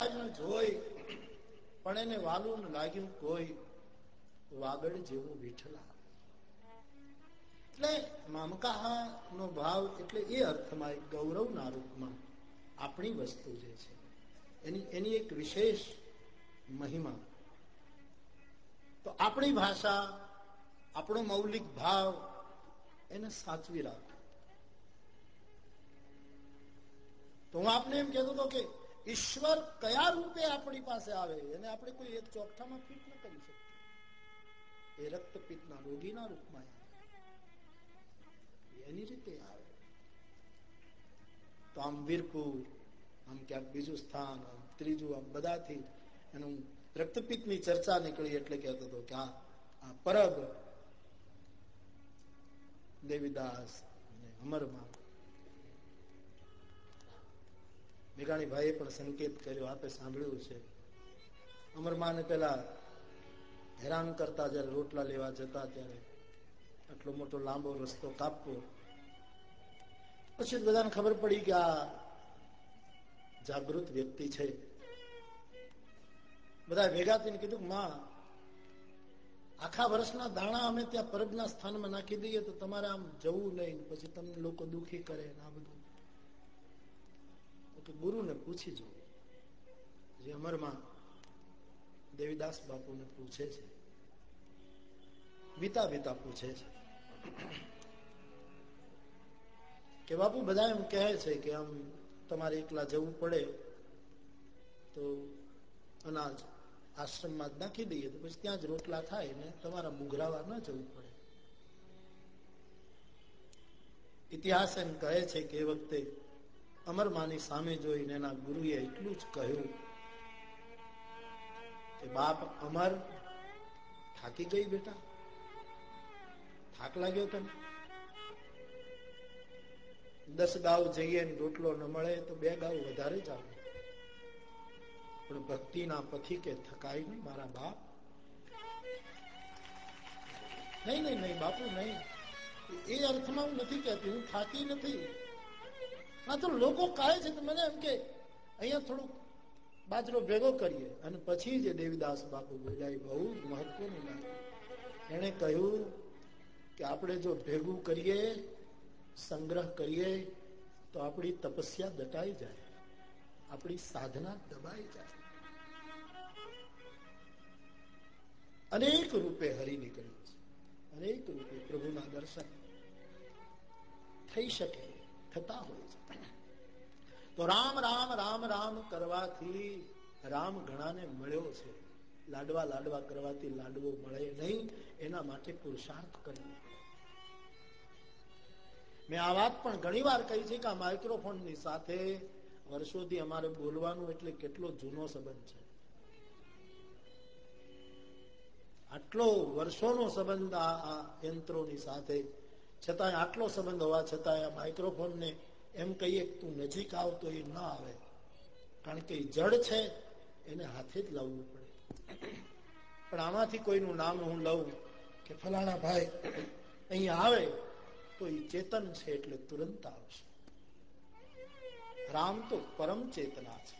જોઈ, પણ એને વાલું લાગ્યું કોઈ વાગડ જેવું વિઠલા. એટલે મામકાહા નો ભાવ એટલે એ અર્થમાં ગૌરવના રૂપમાં આપણી વસ્તુ જે છે, એની એની એક વિશેષ મહિમા. તો આપણી ભાષા, આપણો મૌલિક ભાવ એને સાચવી રાખ. તો હું આપને એમ કહેતો હતો કે ઈશ્વર કયા રૂપે આપણી પાસે આવે એને આપણે કોઈ એક ચોકઠામાં ફિટ ન કરી શકીએ. એ રક્તપિત્તના રોગીના રૂપમાં એની રીતે આવે. તો આમ વીરપુર, આમ ક્યાંક બીજું સ્થાન, આમ ત્રીજું, આમ બધાથી એનું રક્તપિત્તની ચર્ચા નીકળી એટલે કહેતો હતો કે આ પરબ દેવીદાસ અમરમાં મેઘાણી ભાઈએ પણ સંકેત કર્યો, આપે સાંભળ્યું છે. અમરમાને પેલા હેરાન કરતા જયારે રોટલા લેવા જતા ત્યારે આટલો મોટો લાંબો રસ્તો કાપવો. પછી બધાને ખબર પડી કે આ જાગૃત વ્યક્તિ છે. બધા ભેગા થઈને કીધું માં, આખા વર્ષના દાણા અમે ત્યાં પરબના સ્થાનમાં નાખી દઈએ તો તમારે આમ જવું નહીં, પછી તમને લોકો દુખી કરે આ બધું. કે ગુરુને પૂછી જો. જે અમરમાં દેવીદાસ બાપુને પૂછે છે. વિતા વિતા પૂછે છે. કે બાપુ બધા એમ કહે છે કે આમ તમારે એકલા જવું પડે, તો અનાજ આશ્રમમાં જ નાખી દઈએ, તો પછી ત્યાં જ રોટલા થાય ને તમારા મુઘરાવા ન જવું પડે. ઇતિહાસ એમ કહે છે કે એ વખતે અમરમાની સામે જોઈને એના ગુરુએ એટલું જ કહ્યું કે, બાપ અમર, થાકી ગઈ બેટા? થાક લાગ્યો તને? દસ ગાવ જઈએ રોટલો ન મળે તો બે ગાવ વધારે જાવ પણ ભક્તિના પથિકે થકાય નહીં, મારા બાપ. નહીં નહીં નહીં, બાપુ, નહીં. એ અર્થમાં હું નથી કહેતી, હું થાકી નથી. આ તો લોકો કહે છે મને એમ કે અહીંયા થોડુંક બાજરો ભેગો કરીએ. અને પછી જે દેવીદાસ બાપુ બોલ્યા બહુ મહત્વનું લાગ્યું એને કહ્યું કે આપણે જો ભેગું કરીએ, સંગ્રહ કરીએ, તો આપણી તપસ્યા દટાઈ જાય. આપણી સાધના દબાઈ જાય. અનેક રૂપે હરી નીકળ્યું છે. અનેક રૂપે પ્રભુના દર્શન થઈ શકે. થતા હોય છે. તો રામ રામ રામ રામ કરવાથી રામ ઘણાને મળ્યો છે. લાડવા લાડવા કરવાથી લાડવો મળે નહીં, એના માટે પુરુષાર્થ કરવો. મેં આ વાત પણ ઘણી વાર કહી છે કે આ માઇક્રોફોનની સાથે વર્ષોથી અમારે બોલવાનું એટલે કેટલો જૂનો સંબંધ છે. આટલો વર્ષોનો સંબંધ આ યંત્રોની સાથે છતાં આટલો સંબંધ હોવા છતાં આ માઇક્રોફોનને એમ કહીએ તું નજીક આવતો એ ન આવે. કારણ કે જડ છે, એને હાથે જ લાવવું પડે. પણ આમાંથી કોઈનું નામ હું લઉં કે ફલાણા ભાઈ અહીંયા આવે તો એ ચેતન છે એટલે તુરંત આવશે. રામ તો પરમ ચેતના છે.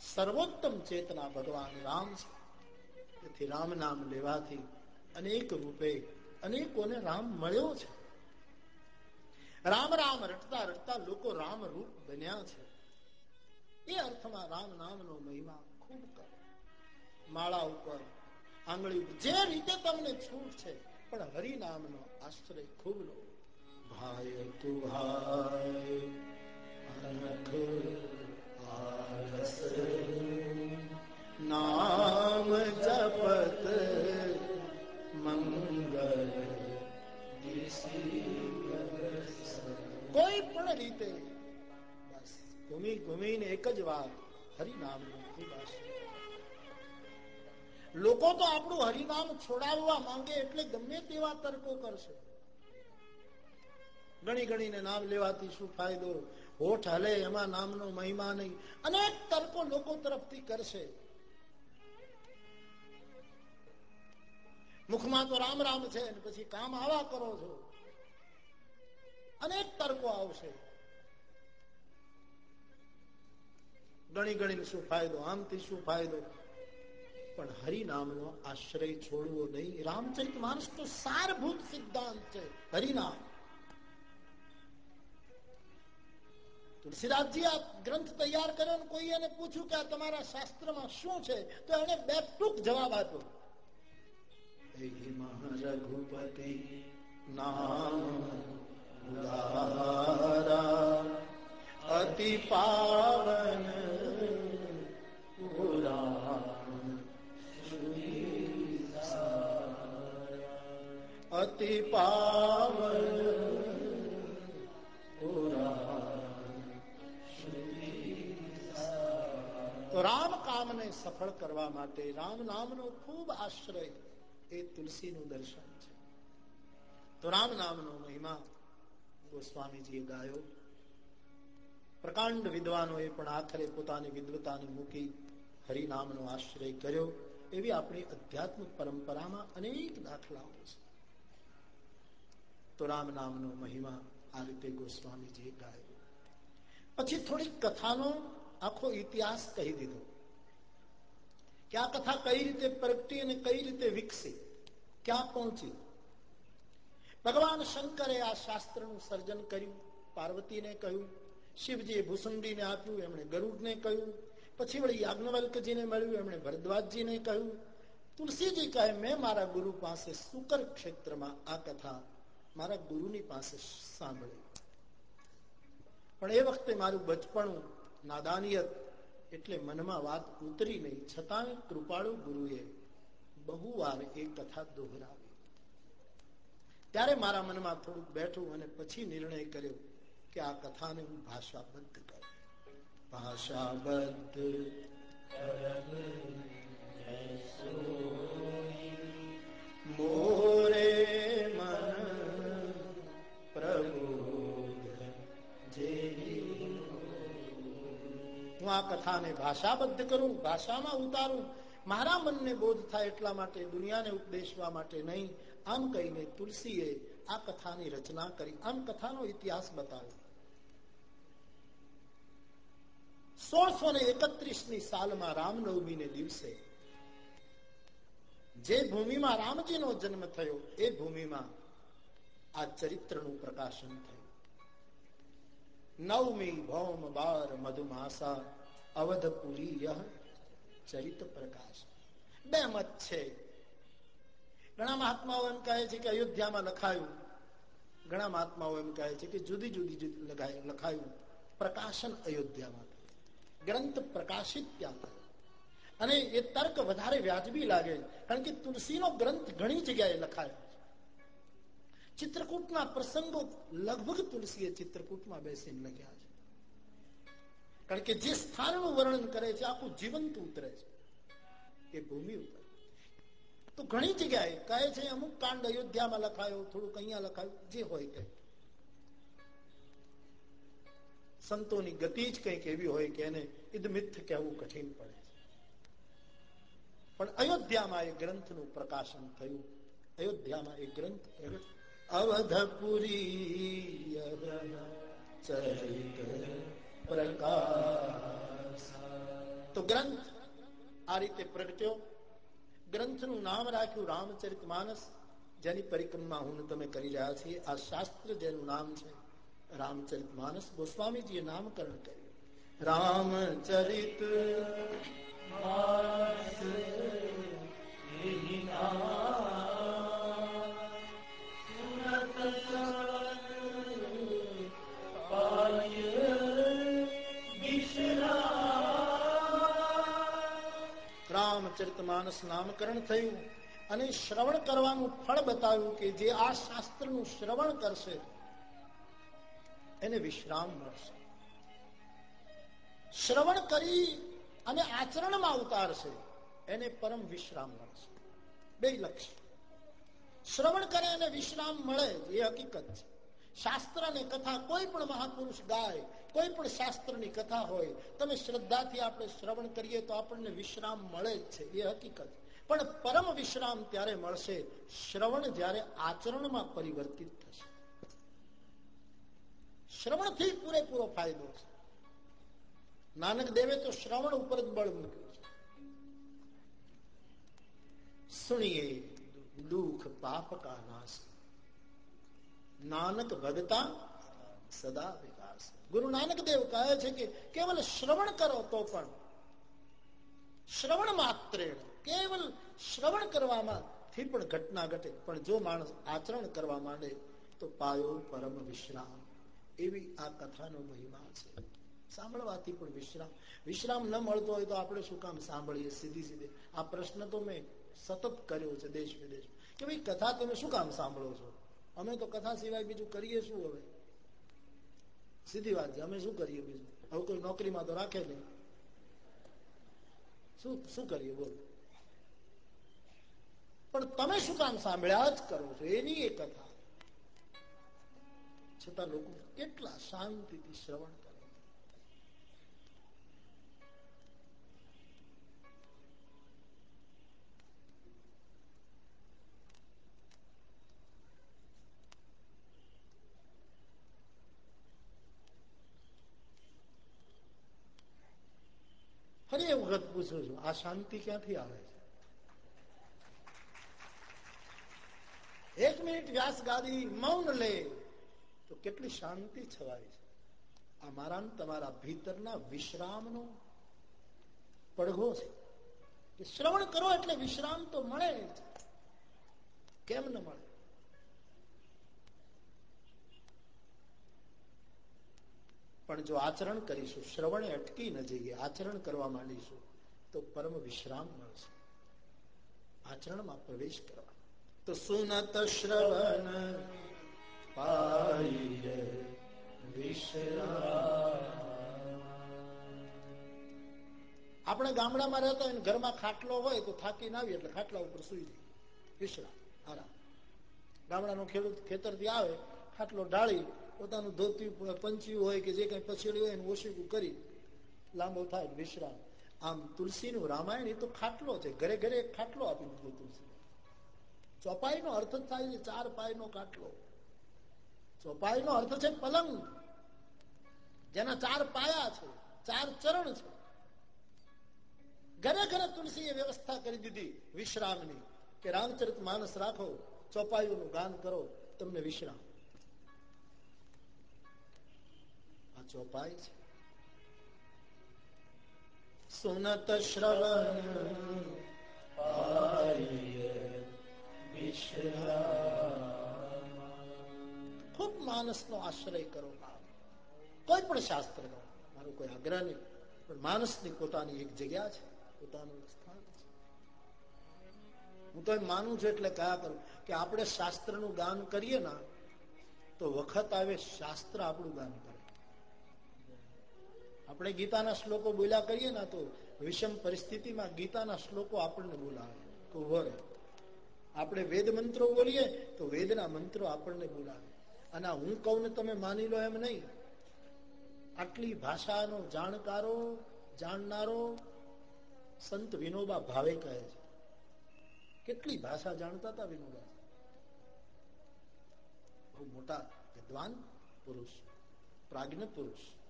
સર્વોત્તમ ચેતના ભગવાન રામ છે. તેથી રામ નામ લેવાથી અનેક રૂપે અનેકોને રામ મળ્યો છે. રામ રામ રટતા રટતા લોકો રામ રૂપ બન્યા છે. એ અર્થમાં રામ નામનો મહિમા ખૂબ કરો. માળા ઉપર આંગળી જે રીતે તમને છૂટ છે, પણ હરિનામનો આશ્રય ખૂબ લો ભાઈ તું ભાઈ નામ જપત મંગલ કોઈ પણ રીતે બસ, ઘૂમી ઘૂમીને એક જ વાત, હરિનામ લોકો તો આપણું હરિનામ છોડાવવા માંગે એટલે ગમે તેવા તર્કો કરશે. ગણી ગણીને નામ લેવાથી શું ફાયદો? હોઠ હલે, એમાં નામનો મહિમા નહીં. અનેક તર્કો લોકો તરફથી કરશે. મુખમાં તો રામ રામ છે પછી કામ આવા કરો છો. અનેક તર્કો આવશે. ગણી ગણીને શું ફાયદો? આમથી શું ફાયદો? પણ હરિનામનો આશ્રય છોડવો નહીં. રામચરિત માનસ તો સારભૂત સિદ્ધાંત છે. હરિનામ. તુલસીદાસજી આ ગ્રંથ તૈયાર કર્યો ને કોઈ એને પૂછ્યું કે આ તમારા શાસ્ત્રમાં શું છે? તો એને બે ટૂંક જવાબ આપ્યો. રઘુપતિ નામ અતિ પાવન અતિ પાવન તો રામ કામને સફળ કરવા માટે રામ નામનો ખૂબ આશ્રય એ તુલસીનું દર્શન છે. તો રામ નામનો મહિમા ગોસ્વામીજીએ ગાયો. પ્રકાંડ વિદ્વાનોએ પણ આખરે પોતાની વિદ્વતાને મૂકી હરિનામનો આશ્રય કર્યો. એવી આપણી અધ્યાત્મિક પરંપરામાં અનેક દાખલાઓ છે. તો રામ નામનો મહિમા આ રીતે ગોસ્વામીજીએ ગાયો. પછી થોડીક કથાનો આખો ઇતિહાસ કહી દીધો. કે આ કથા કઈ રીતે પ્રગટી અને કઈ રીતે વિકસી? ક્યાં પહોંચી? ભગવાન શંકરે આ શાસ્ત્રનું સર્જન કર્યું, પાર્વતીને કહ્યું, શિવજીએ ભૂસુંડીને આપ્યું, એમણે ગરુડને કહ્યું, પછી વળી યાજ્ઞવલ્કજીને મળ્યું, એમણે ભરદ્વાજજીને કહ્યું, તુલસીજી કહે, મેં મારા ગુરુ પાસે સુકર ક્ષેત્રમાં આ કથા મારા ગુરુની પાસે સાંભળી. પણ એ વખતે મારું બચપણું નાદાનિયત એટલે મનમાં વાત ઉતરી નહીં છતાં કૃપાળુ ગુરુએ બહુ વાર એ કથા દોહરાવી. ત્યારે મારા મનમાં થોડુંક બેઠું અને પછી નિર્ણય કર્યો કે આ કથાને હું ભાષાબદ્ધ કરું. ભાષાબદ્ધ મોરે મન પ્રભુ હું આ કથાને ભાષાબદ્ધ કરું, ભાષામાં ઉતારું. મારા મનને બોધ થાય એટલા માટે, દુનિયાને ઉપદેશવા માટે નહીં આમ કહીને તુલસીએ આ કથાની રચના કરી. આમ કથાનો ઇતિહાસ બતાવ્યો. સોળસો ને એકત્રીસ સાલમાં રામનવમી દિવસે જે ભૂમિમાં રામજીનો જન્મ થયો, એ ભૂમિમાં આ ચરિત્રનું પ્રકાશન થયું. નવમી ભૌમ બાર મધુમાસા અવધપુરી ચરિત પ્રકાશ. બે મત છે. ઘણા મહાત્માઓ એમ કહે છે કે અયોધ્યામાં લખાયું. ઘણા મહાત્માઓ એમ કહે છે કે જુદી જુદી લખાયું. પ્રકાશન અયોધ્યામાં. ગ્રંથ પ્રકાશિત ત્યાં થયો. અને એ તર્ક વધારે વ્યાજબી લાગે, કારણ કે તુલસીનો ગ્રંથ ઘણી જગ્યાએ લખાયો ચિત્રકૂટના પ્રસંગો લગભગ તુલસીએ ચિત્રકૂટમાં બેસીને લખ્યા છે. કારણ કે જે સ્થાનનું વર્ણન કરે છે, આખું જીવંત ઉતરે છે. એ ભૂમિ ઉપર. તો ઘણી જગ્યાએ કહે છે, અમુક કાંડ અયોધ્યામાં લખાયો, થોડુંક અહીંયા લખાયું, જે હોય કે સંતોની ગતિ જ કંઈક એવી હોય કે એને ઇદમિથ કહેવું કઠિન પડે પણ અયોધ્યામાં એ ગ્રંથનું પ્રકાશન થયું. અયોધ્યામાં એ ગ્રંથ અવધપુરી તો ગ્રંથ આ રીતે પ્રગટ્યો. ગ્રંથનું નામ રાખ્યું, રામચરિત માનસ. જેની પરિક્રમા હું તમે કરી રહ્યા છીએ. આ શાસ્ત્ર જેનું નામ છે રામચરિત માનસ. ગોસ્વામીજીએ નામકરણ કર્યું. રામચરિત માનસ. રામચરિત માનસ નામકરણ થયું અને શ્રવણ કરવાનું ફળ બતાવ્યું કે જે આ શાસ્ત્રનું શ્રવણ કરશે, એને વિશ્રામ મળશે. શ્રવણ કરી અને આચરણમાં ઉતારશે, એને પરમ વિશ્રામ મળશે. બે લક્ષ્ય શ્રવણ કરે અને વિશ્રામ મળે, એ હકીકત છે. શાસ્ત્ર ને કથા કોઈ પણ મહાપુરુષ ગાય કોઈ પણ શાસ્ત્રની કથા હોય, તમે શ્રદ્ધાથી આપણે શ્રવણ કરીએ તો આપણને વિશ્રામ મળે જ છે, એ હકીકત. પણ પરમ વિશ્રામ ત્યારે મળશે, શ્રવણ જ્યારે આચરણમાં પરિવર્તિત થશે. શ્રવણથી પૂરેપૂરો ફાયદો છે. નાનક દેવે તો શ્રવણ ઉપર જ બળ મૂક્યું છે. સુણીએ દુઃખ પાપ કા નાશ. નાનક ભગતા સદા વિકાસ. ગુરુ નાનક દેવ કહે છે કે કેવલ શ્રવણ કરો તો પણ શ્રવણ માત્ર કેવલ શ્રવણ કરવામાં થી પણ ઘટના ઘટે. પણ જો માણસ આચરણ કરવા માંડે તો પાયો પરમ વિશ્રામ. એવી આ કથાનો મહિમા છે. સાંભળવાથી પણ વિશ્રામ. વિશ્રામ ન મળતો હોય તો આપણે શું કામ સાંભળીએ સીધી સીધે? આ પ્રશ્ન તો મેં સતત કર્યો છે દેશ વિદેશ કે ભાઈ કથા તમે શું કામ સાંભળો છો? અમે તો કથા સિવાય બીજું કરીએ શું હવે? સીધી વાત અમે શું કરીએ બીજું? હવે કોઈ નોકરીમાં તો રાખે નહીં. શું શું કરીએ? બોલો. પણ તમે શું કામ સાંભળ્યા? જ કરો છો. એની એ કથા. છતાં લોકો કેટલા શાંતિથી શ્રવણ પૂછું છું. આ શાંતિ ક્યાંથી આવે છે? એક મિનિટ વ્યાસ ગાદી મૌન લે. તો કેટલી શાંતિ છવાય છે. આ મારા તમારા ભીતરના વિશ્રામનો પડઘો છે. કે શ્રવણ કરો એટલે વિશ્રામ તો મળે કેમ ન મળે? પણ જો આચરણ કરીશું, શ્રવણે અટકી ન જઈએ, આચરણ કરવા માંડીશું તો પરમ વિશ્રામ મળશે આચરણમાં પ્રવેશ કરવા. તો સુનત શ્રવણ આપણે ગામડામાં રહેતા હોય ઘરમાં ખાટલો હોય તો થાકી ના આવી એટલે ખાટલા ઉપર સુઈ જાય વિશ્રામ, આરામ. ગામડાનો ખેડૂત ખેતરથી આવે, ખાટલો ઢાળી, પોતાનું ધોતી પંચ્યું હોય કે જે કઈ પછેડ્યું હોય એનું ઓશીકું કરી, લાંબો થાય વિશ્રામ. આમ તુલસીનું રામાયણ એ તો ખાટલો છે. ઘરે ઘરે ખાટલો આપી દીધો તુલસી ચોપાઈ નો અર્થ થાય છે ચાર પાય નો ખાટલો. ચોપાઈ નો અર્થ છે પલંગ. જેના ચાર પાયા છે, ચાર ચરણ છે. ઘરે ઘરે તુલસી એ વ્યવસ્થા કરી દીધી વિશ્રામની કે રામચરિત માનસ રાખો, ચોપાઈઓનું ગાન કરો, તમને વિશ્રામ. આ ચોપાઈ છે. સુનત શ્રવણ ખૂબ માનસ નો આશ્રય કરો કોઈ પણ શાસ્ત્ર નો મારું કોઈ આગ્રહ નહીં પણ માનસની પોતાની એક જગ્યા છે પોતાનું સ્થાન છે। હું તો એમ માનું છું એટલે કયા કરું કે આપણે શાસ્ત્રનું ગાન કરીએ ના તો વખત આવે શાસ્ત્ર આપણું ગાન કરે. આપણે ગીતાના શ્લોકો બોલ્યા કરીએ ને તો વિષમ પરિસ્થિતિમાં ગીતાના શ્લોકો આપણને બોલાવે. તો વર. આપણે વેદ મંત્રો બોલીએ તો વેદના મંત્રો આપણને બોલાવે. અને હું કહું ને તમે માની લો એમ નહીં. આટલી ભાષાનો જાણકારો, જાણનારો સંત વિનોબા ભાવે કહે છે. કેટલી ભાષા જાણતા હતા વિનોબા? બહુ મોટા વિદ્વાન પુરુષ, પ્રાજ્ઞ પુરુષ.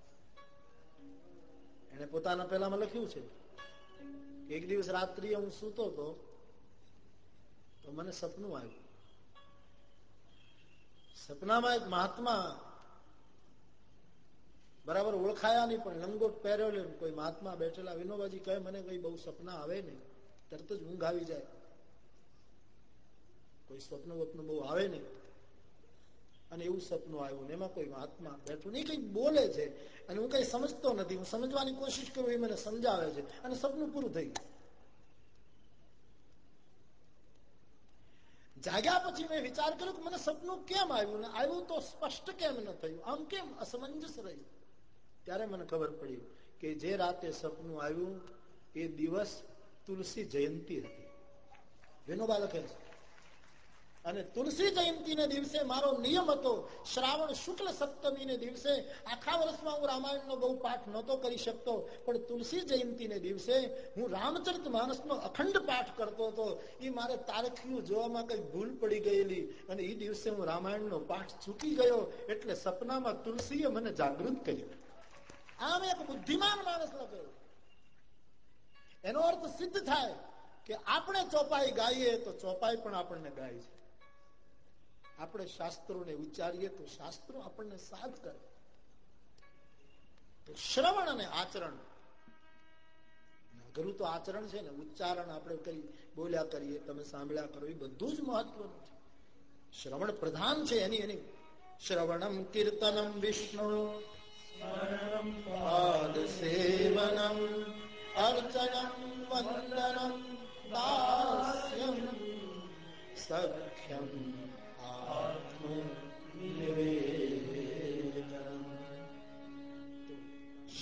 એને પોતાના પહેલામાં લખ્યું છે. એક દિવસ રાત્રિએ હું સૂતો હતો, તો મને સપનું આવ્યું. સપનામાં એક મહાત્મા બરાબર ઓળખાયા નહીં, પણ લંગોટ પહેર્યો કોઈ મહાત્મા બેઠેલા. વિનોબાજી કહે, મને કઈ બહુ સપના આવે નહીં. તરત જ ઊંઘ આવી જાય. કોઈ સ્વપ્ન વપ્ન બહુ આવે નહીં. અને એવું સપનું આવ્યું ને એમાં કોઈ મહાત્મા બેઠું નહીં. કઈ બોલે છે અને હું કઈ સમજતો નથી. હું સમજવાની કોશિશ કરું એ મને સમજાવે છે. અને સપનું પૂરું થઈ ગયું. જાગ્યા પછી મેં વિચાર કર્યો કે મને સપનું કેમ આવ્યું ને આવ્યું તો સ્પષ્ટ કેમ ન થયું? આમ કેમ? અસમંજસ રહ્યું ત્યારે મને ખબર પડી કે જે રાતે સપનું આવ્યું, એ દિવસ તુલસી જયંતિ હતી. વિનોબા લખે છે. અને તુલસી જયંતિને દિવસે મારો નિયમ હતો, શ્રાવણ શુક્લ સપ્તમીને દિવસે આખા વર્ષમાં હું રામાયણનો બહુ પાઠ નહોતો કરી શકતો, પણ તુલસી જયંતિને દિવસે હું રામચરિત માનસનો અખંડ પાઠ કરતો હતો. એ મારે તારખીયું જોવામાં કઈ ભૂલ પડી ગયેલી અને એ દિવસે હું રામાયણનો પાઠ ચૂકી ગયો એટલે સપનામાં તુલસીએ મને જાગૃત કર્યો. આમ એક બુદ્ધિમાન માણસ લખ્યો એનો અર્થ સિદ્ધ થાય કે આપણે ચોપાઈ ગાઈએ તો ચોપાઈ પણ આપણને ગાય છે. આપણે શાસ્ત્રોને ઉચ્ચારીએ તો શાસ્ત્રો આપણને સાથ કરે. તો શ્રવણ અને આચરણ. ઘરું તો આચરણ છે ને ઉચ્ચારણ આપણે કઈ બોલ્યા કરીએ તમે સાંભળ્યા કરો એ બધું જ મહત્વનું છે. શ્રવણ પ્રધાન છે એની એની. શ્રવણમ કીર્તનમ વિષ્ણુ. પાદ સેવનમ. અર્ચનમ વંદનમ. દાસ્યમ. સખ્યમ.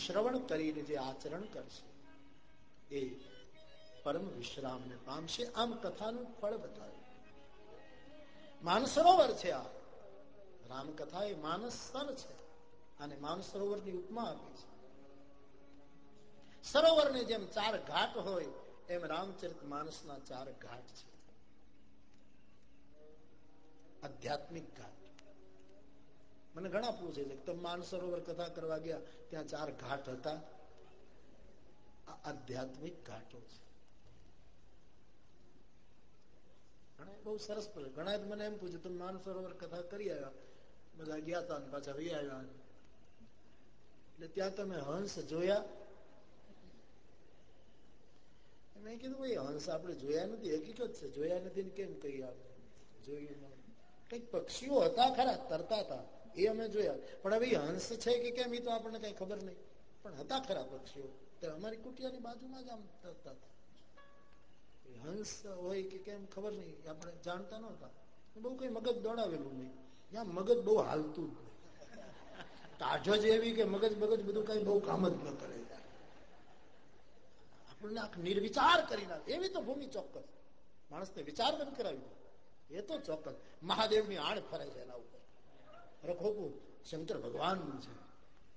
શ્રવણ કરીને જે આચરણ કરશે, એ પરમ વિશ્રામને પામશે. આમ કથાનું ફળ બતાવ્યું. માનસરોવર છે આ. રામકથા એ માનસ સ્તર છે અને માનસરોવરની ઉપમા આપી છે. સરોવરની જેમ ચાર ઘાટ હોય, એમ રામચરિત માનસના ચાર ઘાટ છે. આધ્યાત્મિક ઘાટ મને ઘણા પૂછે છે. તમે માનસરોવર કથા કરવા ગયા, ત્યાં ચાર ઘાટ હતા. આધ્યાત્મિક ઘાટો છે. બહુ સરસ ઘણા મને એમ પૂછ્યું, તમે માનસરોવર કથા કરી આવ્યા? બધા ગયા હતા પાછા રહી આવ્યા એટલે ત્યાં તમે હંસ જોયા. મેં કીધું, ભાઈ, હંસ આપણે જોયા નથી. હકીકત છે. જોયા નથી ને કેમ કહી આપણે? જોયું કંઈક પક્ષીઓ હતા, ખરા, તરતા હતા. એ અમે જોયા. પણ હવે હંસ છે કે કેમ, એ તો આપણને કઈ ખબર નહીં. પણ હતા ખરા પક્ષીઓ. અમારી કુટિયાની બાજુમાં જ આમ તરતા હતા. હંસ હોય કે કેમ, ખબર નહીં. આપણે જાણતા નહોતા. બહુ કઈ મગજ દોડાવેલું નહીં. ત્યાં મગજ બહુ હાલતું જ નહીં ટાઢો જ એવી કે મગજ મગજ બધું કઈ બહુ કામ જ ન કરે. આપણને નિર્વિચાર કરી નાખે. એવી તો ભૂમિ ચોક્કસ. માણસને વિચાર બંધ કરાવી એ તો ચોક્કસ. મહાદેવની આણ ફરે છે એના ઉપર. રખોપું શંકર ભગવાનનું છે.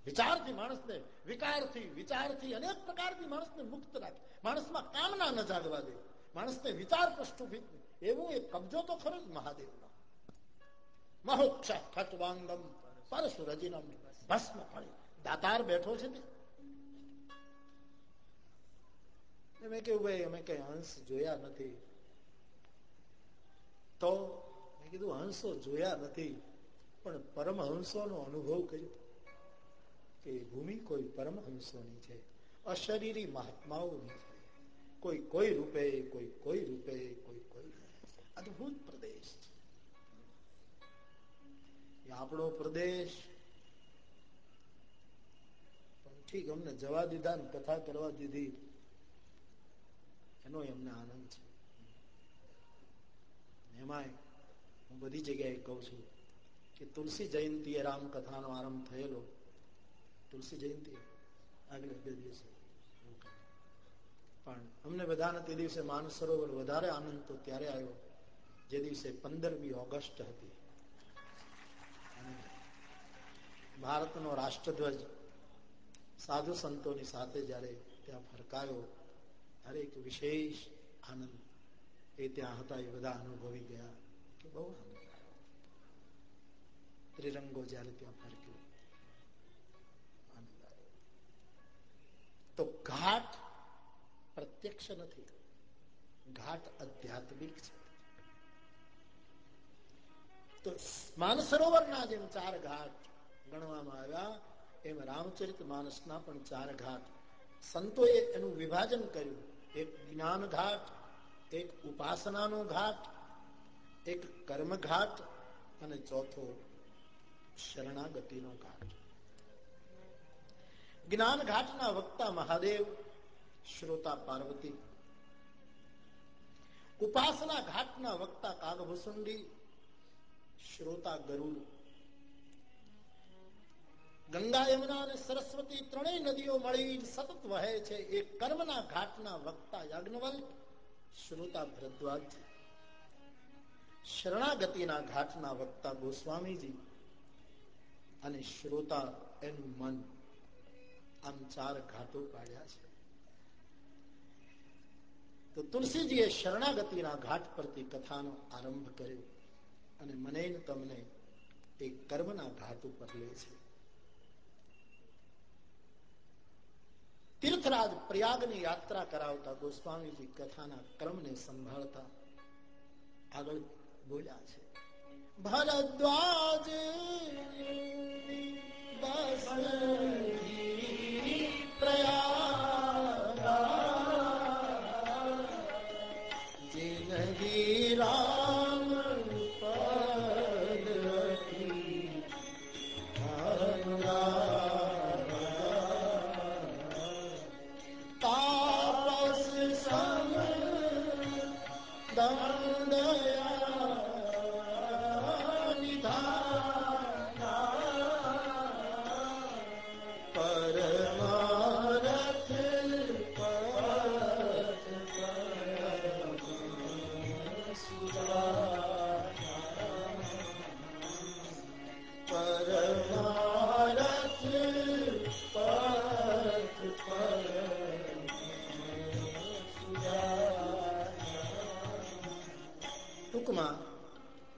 વિચારથી માણસને, વિકારથી, વિચારથી અનેક પ્રકારથી માણસને મુક્ત રાખે. માણસમાં કામના ન જાગવા દે. માણસને વિચાર પ્રષ્ટુભિત એવું એ કબજો તો ખરો જ મહાદેવનો. મહોક્ષ ખટવાંગમ પરશુરજીનમ ભસ્મ ફળી દાતાર બેઠો છે ને મેં કેવું ભાઈ અમે કઈ હંસ જોયા નથી. તો મેં કીધું, હંસો જોયા નથી. પણ પરમહંસોનો અનુભવ કર્યો કે ભૂમિ કોઈ પરમહંસોની છે, અશરીરી મહાત્માઓની છે. કોઈ કોઈ રૂપે, કોઈ કોઈ રૂપે, કોઈ કોઈ અદભુત પ્રદેશ. છે આપણો પ્રદેશ. પણ ઠીક, અમને જવા દીધા ને કથા કરવા દીધી. એનો એમને આનંદ છે. એમાંય હું બધી જગ્યાએ કહું છું કે તુલસી જયંતિ એ રામ કથાનો આરંભ થયેલો. તુલસી જયંતિ આગળ બે દિવસે પણ અમને બધાને તે દિવસે માનસરોવર વધારે આનંદ તો ત્યારે આવ્યો જે દિવસે પંદરમી ઓગસ્ટ હતી. ભારતનો રાષ્ટ્રધ્વજ સાધુ સંતોની સાથે જ્યારે ત્યાં ફરકાયો, ત્યારે એક વિશેષ આનંદ એ ત્યાં હતા, એ બધા અનુભવી ગયા. બહુ ત્રિરંગો જયારે ત્યાં ફરક્યો. તો ઘાટ પ્રત્યક્ષ નથી. ઘાટ આધ્યાત્મિક છે. તો માનસરોવરના જેમ ચાર ઘાટ ગણવામાં આવ્યા, એમ રામચરિત માનસના પણ ચાર ઘાટ. સંતોએ એનું વિભાજન કર્યું. એક જ્ઞાન ઘાટ એક ઉપાસનાનો ઘાટ, એક કર્મઘાટ અને ચોથો શરણાગતિનો ઘાટ. જ્ઞાન ઘાટના વક્તા મહાદેવ, શ્રોતા પાર્વતી, ઉપાસના ઘાટના વક્તા કાગભસુંડી શ્રોતા ગરુડ, ગંગા યમુના અને સરસ્વતી ત્રણેય નદીઓ મળી સતત વહે છે. એ કર્મના ઘાટના વક્તા યાજ્ઞવલ્ક શ્રોતા ભરદ્વાજ શરણાગતિના ઘાટના વક્તા ગોસ્વામીજી અને શ્રોતા એનું મન આમ ચાર ઘાટો પાડ્યા છે તો તુલસીજીએ શરણાગતિના ઘાટ પરથી કથાનો આરંભ કર્યો અને મને તમને એ કર્મના ઘાટ ઉપર લે છે। તીર્થરાજ પ્રયાગની યાત્રા કરાવતા ગોસ્વામીજી કથાના ક્રમને સંભાળતા આગળ બોલ્યા છે. ભરદ્વાજ બસ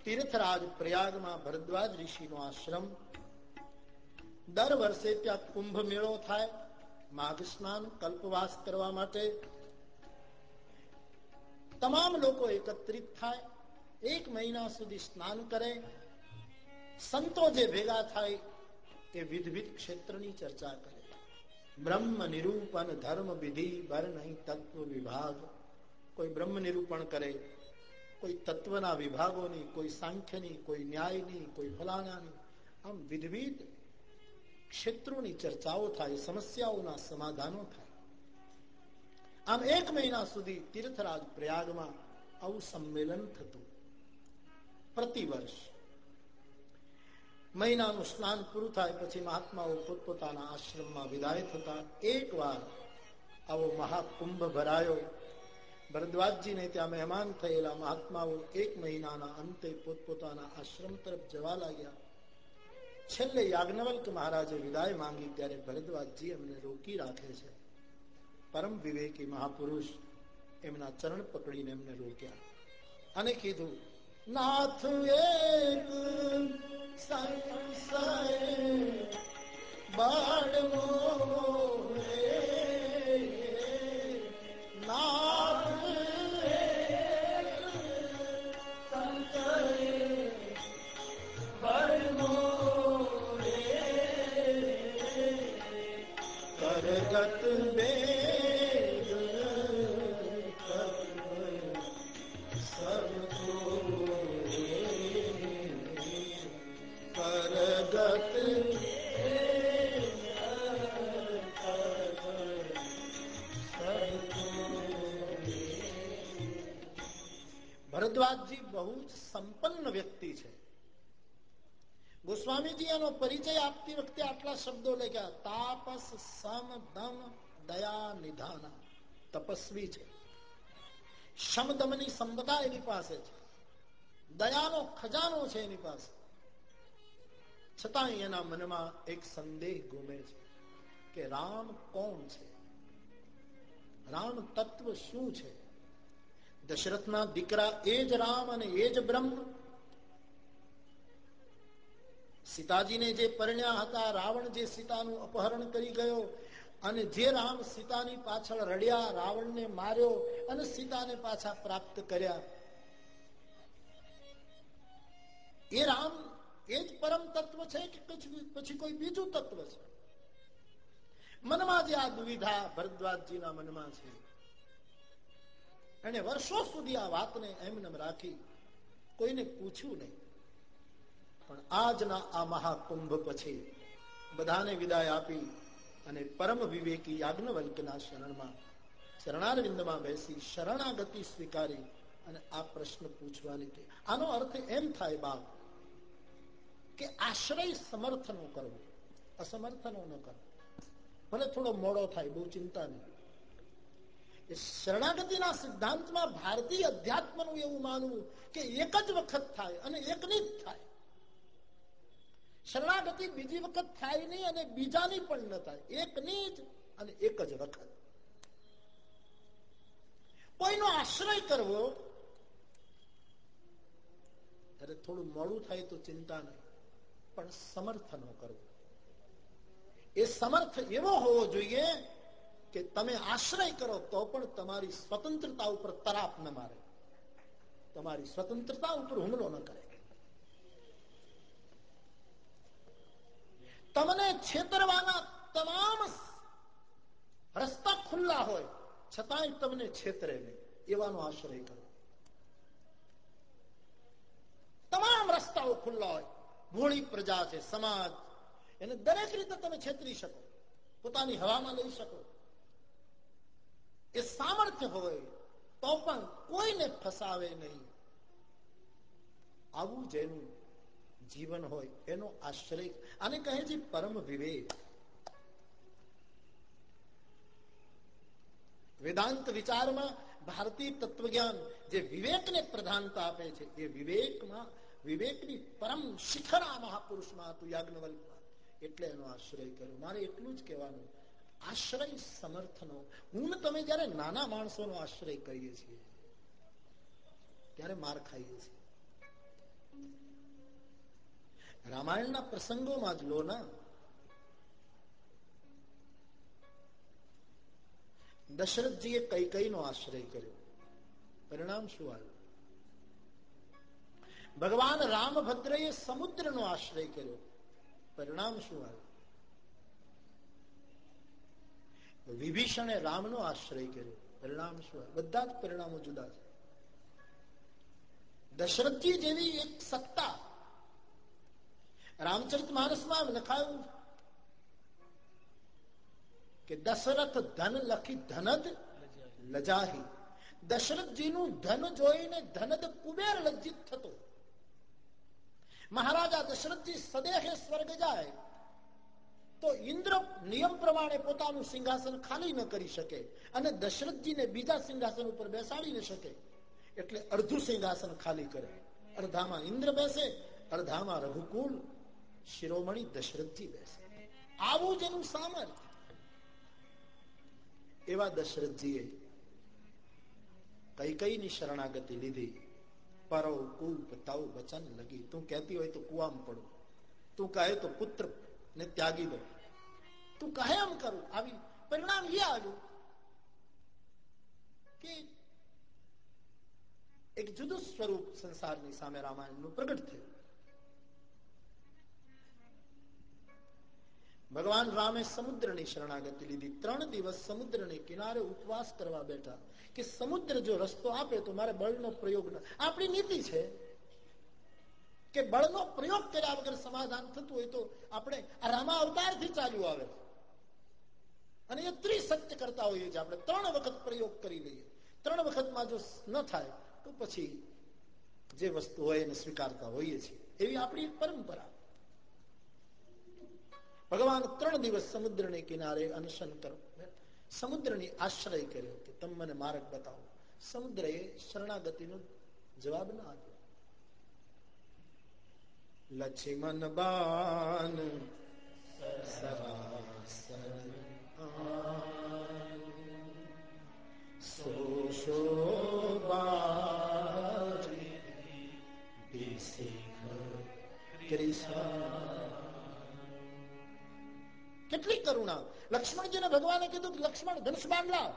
તીર્થરાજ પ્રયાગમાં ભરદ્વાજ ઋષિનો આશ્રમ. દર વર્ષે ત્યાં કુંભ મેળો થાય, માઘ સ્નાન, કલ્પવાસ કરવા માટે. તમામ લોકો એકત્રિત થાય, એક મહિના સુધી સ્નાન કરે. સંતો જે ભેગા થાય, એ વિધવિધ ક્ષેત્રની ચર્ચા કરે. બ્રહ્મ નિરૂપણ ધર્મ વિધિ વર્ણ તત્વ વિભાગ. કોઈ બ્રહ્મ નિરૂપણ કરે કોઈ તત્વના વિભાગોની, કોઈ સાંખ્યની, કોઈ ન્યાયની, કોઈ ફલાણાની, આમ વિધવિધ ક્ષેત્રોની ચર્ચાઓ થાય, સમસ્યાઓના સમાધાનો થાય. આમ એક મહિના સુધી તીર્થરાજ પ્રયાગમાં આવું સંમેલન થતું. પ્રતિવર્ષ. મહિનાનું સ્નાન પૂરું થાય પછી મહાત્માઓ પોતપોતાના આશ્રમમાં વિદાય થતા. એક વાર આવો મહાકુંભ ભરાયો. ભરદ્વાજજીને ત્યાં મહેમાન થયેલા મહાત્માઓ એક મહિનાના અંતે પોતપોતાના આશ્રમ તરફ જવા લાગ્યા. છેલ્લે યાજ્ઞવલ્ક મહારાજે વિદાય માંગી ત્યારે ભરદ્વાજજી એમને રોકી રાખે છે. પરમ વિવેકી મહાપુરુષ એમના ચરણ પકડીને એમને રોક્યા અને કીધું, નાથ એક બાળ નાથ કરગત ભરદ્વાજજી બહુ જ સંપન્ન વ્યક્તિ છે. ગોસ્વામીજી એનો પરિચય આપતી વખતે આટલા શબ્દો લખ્યા તાપસ સમ દમ દયા નિધાન. તપસ્વી છે. શમદમની સંપદા એની પાસે છે. દયાનો ખજાનો છે એની પાસે. છતાં એના મનમાં એક સંદેહ ગુમે છે કે રામ કોણ છે? રામ તત્વ શું છે? દશરથના દીકરા એ જ રામ અને એ જ બ્રહ્મ સીતાજીને જે પરણ્યા હતા રાવણ જે સીતાનું અપહરણ કરી ગયો અને જે રામ સીતાની પાછળ રડ્યા રાવણને માર્યો અને સીતાને પાછા પ્રાપ્ત કર્યા એ રામ એ જ પરમ તત્વ છે કે પછી કોઈ બીજું તત્વ છે મનમાં જે આ દુવિધા ભરદ્વાજજીના મનમાં છે એને વર્ષો સુધી આ વાતને એમને રાખી, કોઈને પૂછ્યું નહીં. પણ આજના આ મહાકુંભ પછી બધાને વિદાય આપી અને પરમ વિવેકી યાજ્ઞવલ્કના શરણમાં, શરણારવિંદમાં બેસી શરણાગતિ સ્વીકારી અને આ પ્રશ્ન પૂછવાની કે આનો અર્થ એમ થાય બાપ, કે આશ્રય સમર્થનો કરવો, અસમર્થનો ન કરવો. ભલે થોડો મોડો થાય, બહુ ચિંતા નહીં. શરણાગતિના સિદ્ધાંતમાં ભારતીય અધ્યાત્મનું એવું માનવું કે એક જ વખત થાય અને એકની જ થાય. શરણાગતિ બીજી વખત થાય નહીં અને બીજાની પણ ન થાય. એકની જ અને એક જ વખત. કોઈનો આશ્રય કરવો, ત્યારે થોડું મોડું થાય તો ચિંતા નહીં, પણ સમર્થનો કરવો. એ સમર્થ એવો હોવો જોઈએ કે તમે આશ્રય કરો તો પણ તમારી સ્વતંત્રતા ઉપર તરાપ ન મારે. તમારી સ્વતંત્રતા ઉપર હુમલો ન કરે. તમને છેતરવાના તમામ રસ્તા ખુલ્લા હોય, છતાંય તમને છેતરે નહીં. એવાનો આશ્રય કરો. તમામ રસ્તાઓ ખુલ્લા હોય. ભોળી પ્રજા છે, સમાજ. એને દરેક રીતે તમે છેતરી શકો. પોતાની હવામાં લઈ શકો. એ સામર્થ્ય હોય, તો પણ કોઈને ફસાવે નહીં. આવું જેનું જીવન હોય, એનો આશ્રય અને કહે છે પરમ વિવેક. વેદાંત વિચારમાં ભારતીય તત્વજ્ઞાન જે વિવેકને પ્રધાનતા આપે છે, એ વિવેકમાં, વિવેકની પરમ શિખર આ મહાપુરુષમાં હતું યાજ્ઞવલ્કમાં. એટલે એનો આશ્રય કર્યો. મારે એટલું જ કહેવાનું આશ્રય સમર્થનો. હું તમે જયારે નાના માણસોનો આશ્રય કરીએ છીએ, ત્યારે માર ખાઈએ છીએ. રામાયણના પ્રસંગોમાં જ લો ના દશરથજીએ કઈ કઈ નો આશ્રય કર્યો. પરિણામ શું આવ્યું? ભગવાન રામભદ્રએ સમુદ્રનો આશ્રય કર્યો. પરિણામ શું આવ્યું? વિભીષણે રામનો આશ્રય કર્યો. પરિણામ શું બધા જ પરિણામો જુદા છે. દશરથજી જેવી એક સત્તા રામચરિત માનસમાં લખાયું કે દશરથ ધન લખી ધનદ લજાહી. દશરથજીનું ધન જોઈને ધનદ કુબેર લજ્જિત થતો. મહારાજા દશરથજી સદેહે સ્વર્ગ જાય. તો ઇન્દ્ર નિયમ પ્રમાણે પોતાનું સિંહાસન ખાલી ન કરી શકે અને દશરથજીને બીજા સિંહાસન ઉપર બેસાડી ન શકે. એટલે અડધું સિંહાસન ખાલી કરે. અડધામાં ઇન્દ્ર બેસે અડધામાં રઘુકુલ શિરોમણી દશરથજી બેસે. આવું જેનું સામર્થ્ય એવા દશરથજીએ કઈ કઈ ની શરણાગતિ લીધી. પરવ કુલ તવ વચન લગી. તું કહેતી હોય તો કુવામ પડું. તું કહે તો પુત્ર ને ત્યાગી દો તું કહે એમ કરું. આવી પરિણામ એ આવ્યું કે એક જુદું સ્વરૂપ સંસારની સામે રામાયણનું પ્રગટ થયું. ભગવાન રામે સમુદ્રની શરણાગતિ લીધી. ત્રણ દિવસ સમુદ્રને કિનારે ઉપવાસ કરવા બેઠા. કે સમુદ્ર જો રસ્તો આપે તો મારે બળનો પ્રયોગ ન આપણી નીતિ છે. કે બળનો પ્રયોગ કર્યા વગર સમાધાન થતું હોય તો આપણે આ રામા અવતારથી ચાલુ આવે અને એ ત્રિસત્ય કરતા હોઈએ છીએ આપણે. ત્રણ વખત પ્રયોગ કરી લઈએ. ત્રણ વખતમાં જો ન થાય, તો પછી જે વસ્તુ હોય એને સ્વીકારતા હોઈએ છીએ. એવી આપણી પરંપરા. ભગવાન ત્રણ દિવસ સમુદ્રને કિનારે અનશન કરો. સમુદ્રની આશ્રય કર્યો કે તમે મને માર્ગ બતાવો. સમુદ્રએ શરણાગતિનો જવાબ ના આપ્યો. લક્ષ્મણ બાન કૃષ્ણ કેટલી કરુણા. લક્ષ્મણજીને ભગવાને કીધું લક્ષ્મણ ધનુષ બાણ લાવ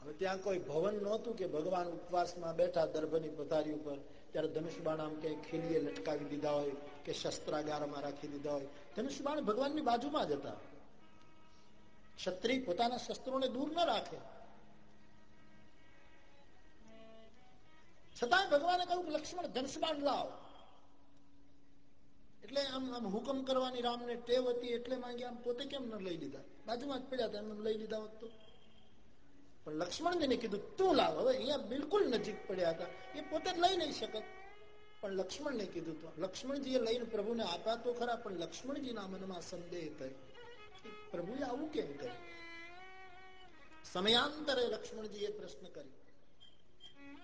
હવે ત્યાં કોઈ ભવન નહોતું કે ભગવાન ઉપવાસમાં બેઠા દર્ભની પથારી ઉપર, ત્યારે ધનુષબાણ આમ ક્યાંય ખીલીએ લટકાવી દીધા હોય કે શસ્ત્રાગારમાં રાખી દીધા હોય. ધનુષબાણ ભગવાનની બાજુમાં જ હતા. ક્ષત્રિય પોતાના શસ્ત્રોને દૂર ન રાખે. છતાં ભગવાને કહ્યું કે લક્ષ્મણ ધનુષબાણ લાવ. એટલે આમ આમ હુકમ કરવાની રામને ટેવ હતી, એટલે માંગ્યા, આમ પોતે કેમ ન લઈ લીધા? બાજુમાં જ પડ્યા હતા એમ લઈ લીધા હોત તો. પણ લક્ષ્મણજીને કીધું, તું લાવ. હવે અહીંયા બિલકુલ નજીક પડ્યા હતા. એ પોતે જ લઈ નહીં શકત પણ લક્ષ્મણને કીધું તો, લક્ષ્મણજીએ લઈને પ્રભુને આપ્યા તો ખરા, પણ લક્ષ્મણજીના મનમાં સંદેહ થયો. પ્રભુએ આવું કેમ કર્યું? સમયાંતરે લક્ષ્મણજીએ પ્રશ્ન કર્યો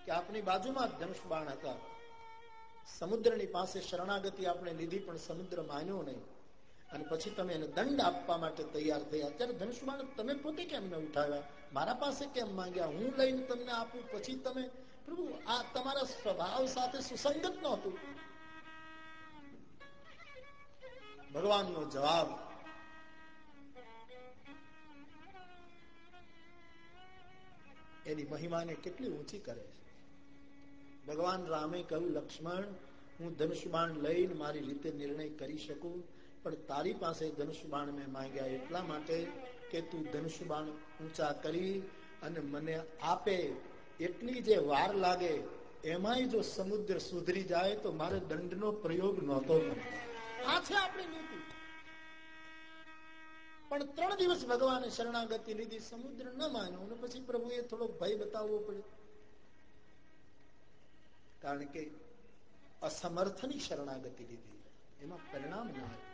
કે આપની બાજુમાં ધનુષ બાણ હતા. સમુદ્રની પાસે શરણાગતિ આપણે લીધી, પણ સમુદ્ર માન્યો નહીં. અને પછી તમે એને દંડ આપવા માટે તૈયાર થયા. ત્યારે ધનુષ્યબાણ તમે પોતે કેમ ન ઉઠાવ્યા? મારા પાસે કેમ માંગ્યા? હું લઈને તમને આપું, પછી તમે પ્રભુ, આ તમારા સ્વભાવ સાથે સુસંગત નહોતું. ભગવાનનો જવાબ, એની મહિમાને કેટલી ઊંચી કરે ભગવાન રામે કહ્યું, લક્ષ્મણ, હું ધનુષ્યબાણ લઈને મારી રીતે નિર્ણય કરી શકું? પણ તારી પાસે ધનુષબાણ મેં માંગ્યા એટલા માટે કે તું ધનુષબાણ ઊંચા કરી અને મને આપે. એટલી જે વાર લાગે, એમાંય જો સમુદ્ર સુધરી જાય તો મારે દંડનો પ્રયોગ નહોતો પણ ત્રણ દિવસ ભગવાને શરણાગતિ લીધી, સમુદ્ર ન માન્યો. અને પછી પ્રભુએ થોડો ભય બતાવવો પડ્યો. કારણ કે અસમર્થની શરણાગતિ લીધી. એમાં પરિણામ ના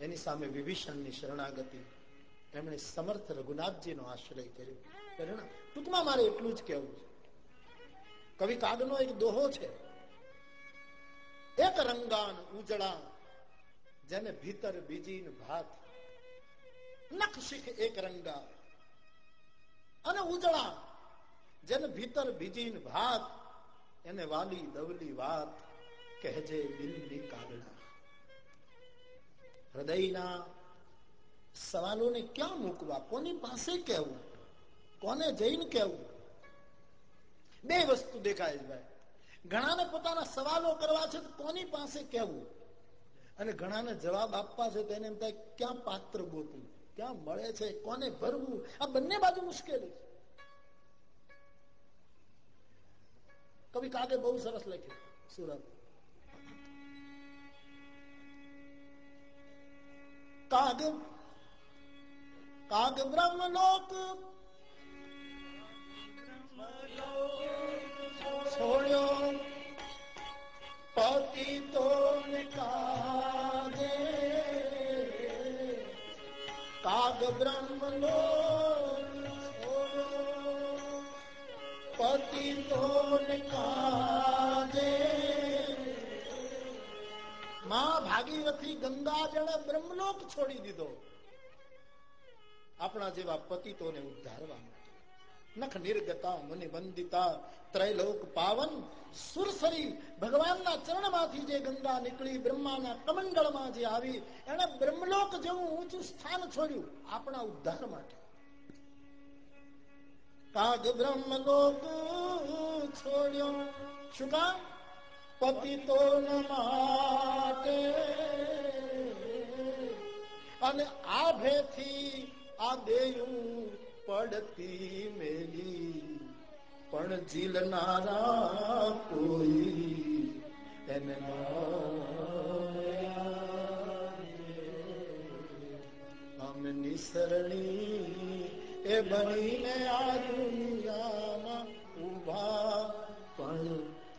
એની સામે વિભીષણની શરણાગતિ. એમણે સમર્થ રઘુનાથજીનો આશ્રય કર્યો. પરિણામ ટૂંકમાં મારે એટલું જ કેવું છે. કવિ કાગનો એક દોહો છે. એક રંગાન ઉજળા, જેને ભીતર બીજી ભાત. નખ એક રંગા અને ઉજળા, જેને ભીતર બીજી ભાત. એને વાલી દવલી વાત, કહેજે દિલની કાગડા. હૃદયના સવાલોને ક્યાં મૂકવા? કોની પાસે કહેવું? કોને જઈને કહેવું? બે વસ્તુ દેખાય છે ભાઈ. ઘણાને પોતાના સવાલો કરવા છે તો કોની પાસે કહેવું? અને ઘણાને જવાબ આપવા છે તેને એમ થાય, ક્યાં પાત્ર ગોતું? ક્યાં મળે છે? કોને ભરવું? આ બંને બાજુ મુશ્કેલી છે. કવિ કાગે બહુ સરસ લખ્યું સુરત કાગ કાગ બ્રહ્મલોક છોડ્યો પતિ તો કાગે કાગ બ્રહ્મલોક છોડ્યો પતિ તો કાગે માં ભાગીરથી ગંગા જળ બ્રહ્મલોક છોડી દીધો. આપણા જેવા પતિતોને ઉદ્ધારવા માટે. નખ નિર્ગતા મુનિ વંદિતા ત્રૈલોક પાવન, સુરસરી ભગવાનના ચરણમાંથી જે ગંગા નીકળી, બ્રહ્માના કમંડળમાં જે આવી એને બ્રહ્મલોક જેવું ઊંચું સ્થાન છોડ્યું આપણા ઉદ્ધાર માટે. કાગ બ્રહ્મલોક છોડ્યો. શું કામ? પતિતો માટે અને આ ભેથી આ દેયું પડતી મેલી. પણ જીલનારા કોઈ એને અમે નિસરણી એ બનીને આ દુનિયામાં ઊભા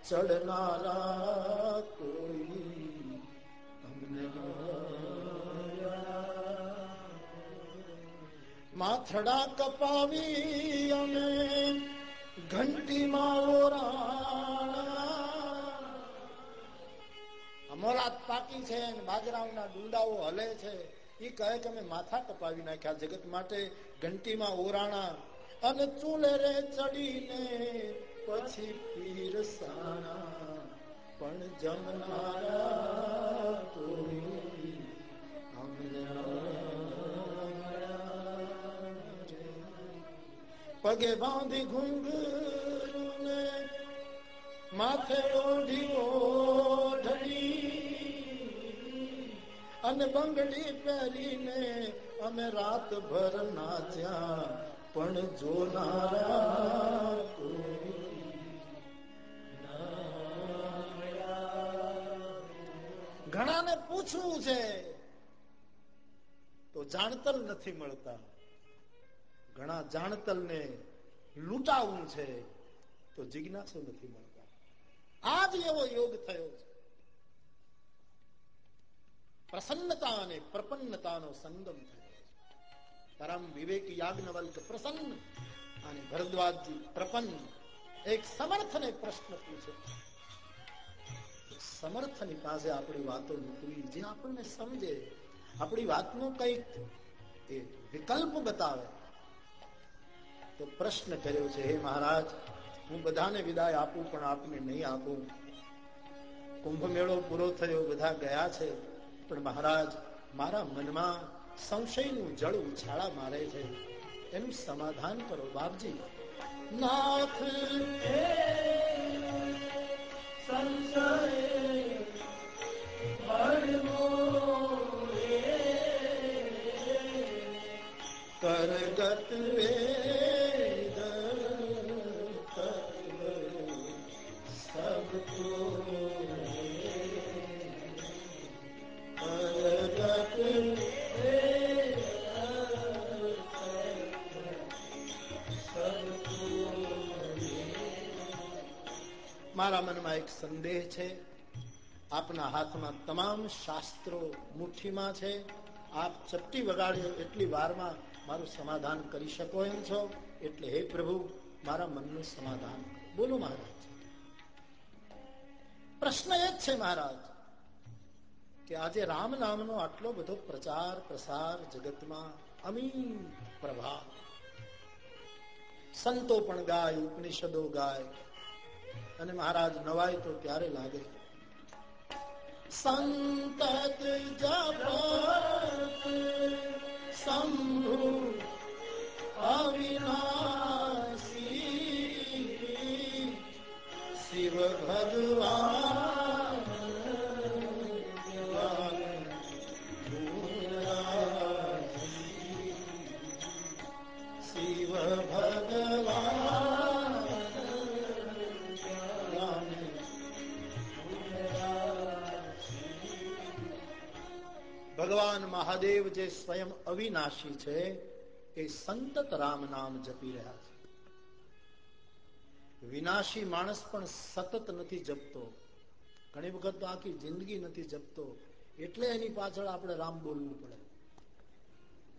ચડનારા કોઈ તમને માથડા કપાવી અમે ઘંટીમાં અમોરાત પાકી છે બાજરાઓના ડુંડાઓ હલે છે એ કહે કે અમે માથા કપાવી નાખ્યા જગત માટે ઘંટીમાં ઓરાણા અને ચૂલે રે ચડીને પછી પીર પીરસાણા પણ જમનારા કોઈ પગે બાંધી ઘૂંઘરૂને માથે ઓઢી ઓઢડી અને બંગડી પહેરીને અમે રાત ભર નાચ્યા, પણ જોનારા ઘણાને પૂછવું છે? તો જાણતર નથી મળતા. ઘણા જાણતલ ને લૂંટાવવું છે, તો જિજ્ઞાસુ નથી મળતા. આજ એવો યોગ થયો છે. પ્રસન્નતા અને પ્રપન્નતાનો સંગમ થયો છે. પરમ વિવેક યાજ્ઞવલ્ક પ્રસન્ન અને ભરદ્વાજજી પ્રપન્ન એક સમર્થને પ્રશ્ન પૂછે સમર્થની પાસે આપણી વાતો મૂકવી જે આપણને સમજે, આપણી વાતનો કંઈક વિકલ્પ બતાવે. તો પ્રશ્ન કર્યો છે, હે મહારાજ, હું બધાને વિદાય આપું, પણ આપને નહીં આપું. કુંભ મેળો પૂરો થયો, બધા ગયા છે. પણ મહારાજ, મારા મનમાં સંશયનું જળ ઉછાળા મારે છે. એનું સમાધાન કરો, બાપજી. નાથ કરગત વેદ સબ મારા મનમાં એક સંદેહ છે. આપના હાથમાં તમામ શાસ્ત્રો મુઠ્ઠીમાં છે. આપ ચપટી વગાડ્યો એટલી વારમાં મારું સમાધાન કરી શકો એમ છો? એટલે હે પ્રભુ, મારા મનનું સમાધાન. બોલો મહારાજ. પ્રશ્ન એ જ છે મહારાજ, કે આજે રામ નામનો આટલો બધો પ્રચાર, પ્રસાર જગતમાં અમીર પ્રભાવ. સંતો પણ ગાય, ઉપનિષદો ગાય. અને મહારાજ નવાય તો ત્યારે લાગે? સંત જપ. શંભુ અવિનાશી શિવ ભગવાન ભગવાન મહાદેવ જે સ્વયં અવિનાશી છે, એ સંતત રામ નામ જપી રહ્યા છે. વિનાશી માણસ પણ સતત નથી જપતો. ઘણી વખત તો આખી જિંદગી નથી જપતો. એટલે એની પાછળ આપણે રામ બોલવું પડે.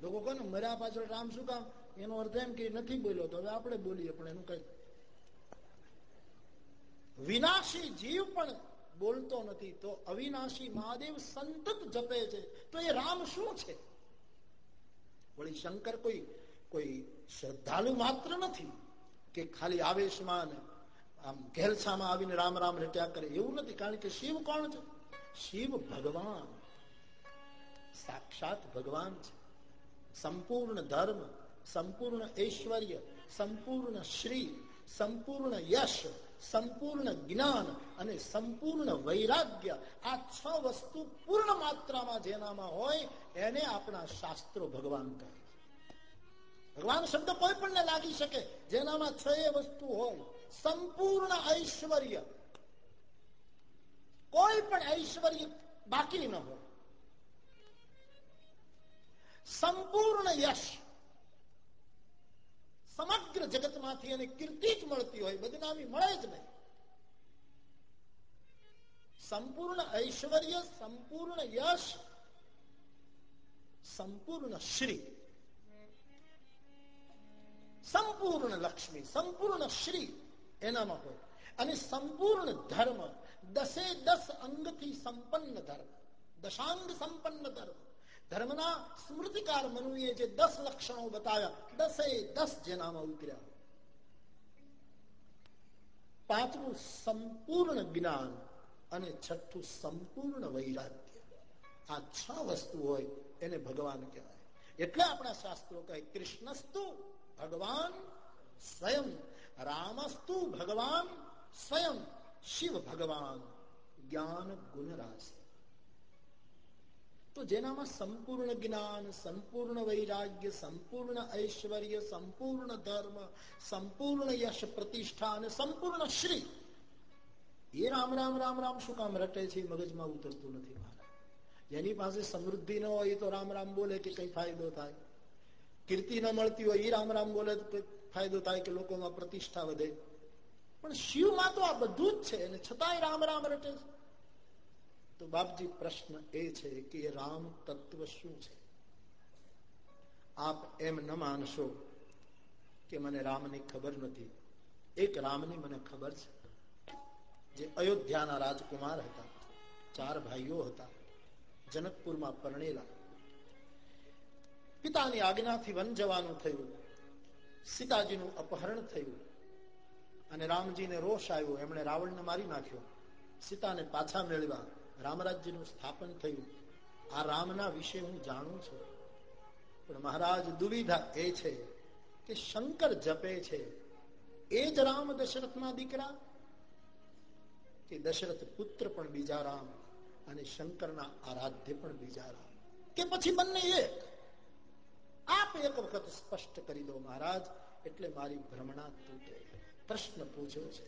લોકો કહે ને, મર્યા પાછળ રામ શું કામ? એનો અર્થ એમ કે નથી બોલ્યો, તો હવે આપણે બોલીએ, પણ એનું કઈ. વિનાશી જીવ પણ બોલતો નથી તો અવિનાશી મહાદેવ સંતત જપે છે. તો એ રામ શું છે? વળી શંકર કોઈ કોઈ શ્રદ્ધાળુ માત્ર નથી કે ખાલી આવેશમાં આમ ઘેલછામાં આવીને રામ રામ રટ્યા કરે. એવું નથી. કારણ કે શિવ કોણ છે? શિવ ભગવાન. સાક્ષાત ભગવાન છે. સંપૂર્ણ ધર્મ, સંપૂર્ણ ઐશ્વર્ય, સંપૂર્ણ શ્રી, સંપૂર્ણ યશ સંપૂર્ણ જ્ઞાન અને સંપૂર્ણ વૈરાગ્ય આ છ વસ્તુ પૂર્ણ માત્રામાં જેનામાં હોય એને આપણા શાસ્ત્રો ભગવાન કહે ભગવાન શબ્દ કોઈ પણ લાગી શકે જેનામાં છ એ વસ્તુ હોય. સંપૂર્ણ ઐશ્વર્ય. કોઈ પણ ઐશ્વર્ય બાકી ન હોય. સંપૂર્ણ યશ. સમગ્ર જગતમાંથી એને કીર્તિ જ મળતી હોય, બદનામી મળે જ નહીં. સંપૂર્ણ ઐશ્વર્ય, સંપૂર્ણ યશ, સંપૂર્ણ શ્રી. સંપૂર્ણ લક્ષ્મી, સંપૂર્ણ શ્રી એનામાં હોય. અને સંપૂર્ણ ધર્મ, દસે દસ અંગથી સંપન્ન ધર્મ, દશાંગ સંપન્ન ધર્મ. ધર્મના સ્મૃતિકાર મનુએ જે દસ લક્ષણો બતાવ્યા, દસે દસ જેનામાં ઉતર્યા. પાંચમું સંપૂર્ણ જ્ઞાન અને છઠ્ઠું સંપૂર્ણ વૈરાગ્ય. આ છ વસ્તુ હોય એને ભગવાન કહેવાય. એટલે આપણા શાસ્ત્રો કહે, કૃષ્ણસ્તુ ભગવાન સ્વયં, રામસ્તુ ભગવાન સ્વયં, શિવ ભગવાન, જ્ઞાન ગુણરાશિ. તો જેનામાં સંપૂર્ણ જ્ઞાન સંપૂર્ણ વૈરાગ્ય સંપૂર્ણ ઐશ્વર્ય સંપૂર્ણ ધર્મ સંપૂર્ણ યશ પ્રતિષ્ઠા અને સંપૂર્ણ શ્રી એ રામ રામ રામ રામ શું કામ રટે છે મગજમાં ઉતરતું નથી મારા જેની પાસે સમૃદ્ધિ ન હોય તો રામ રામ બોલે કે કઈ ફાયદો થાય કીર્તિ ન મળતી હોય એ રામ રામ બોલે તો ફાયદો થાય કે લોકોમાં પ્રતિષ્ઠા વધે પણ શિવમાં તો આ બધું જ છે અને છતાંય રામ રામ રટે છે તો બાપજી, પ્રશ્ન એ છે કે રામ તત્વ શું છે? આપ એમ ન માનશો કે મને રામની ખબર નથી. એક રામની મને ખબર છે. જે અયોધ્યાના રાજકુમાર હતા, ચાર ભાઈઓ હતા, જનકપુરમાં પરણેલા. પિતાની આજ્ઞાથી વન જવાનું થયું. સીતાજીનું અપહરણ થયું. અને રામજીને રોષ આવ્યો. એમણે રાવણને મારી નાખ્યો. સીતાને પાછા મેળવ્યા. રામરાજ્યનું સ્થાપન થયું. આ રામના વિશે હું જાણું છું. પણ મહારાજ દુવિધા એ છે કે શંકર જપે છે. એ જ રામ દશરથના દીકરા? કે દશરથ પુત્ર પણ બીજા રામ અને શંકરના આરાધ્ય પણ બીજા રામ? કે પછી બંને એક? આપ એક વખત સ્પષ્ટ કરી દો મહારાજ, એટલે મારી ભ્રમણા તૂટે. પ્રશ્ન પૂછ્યો છે.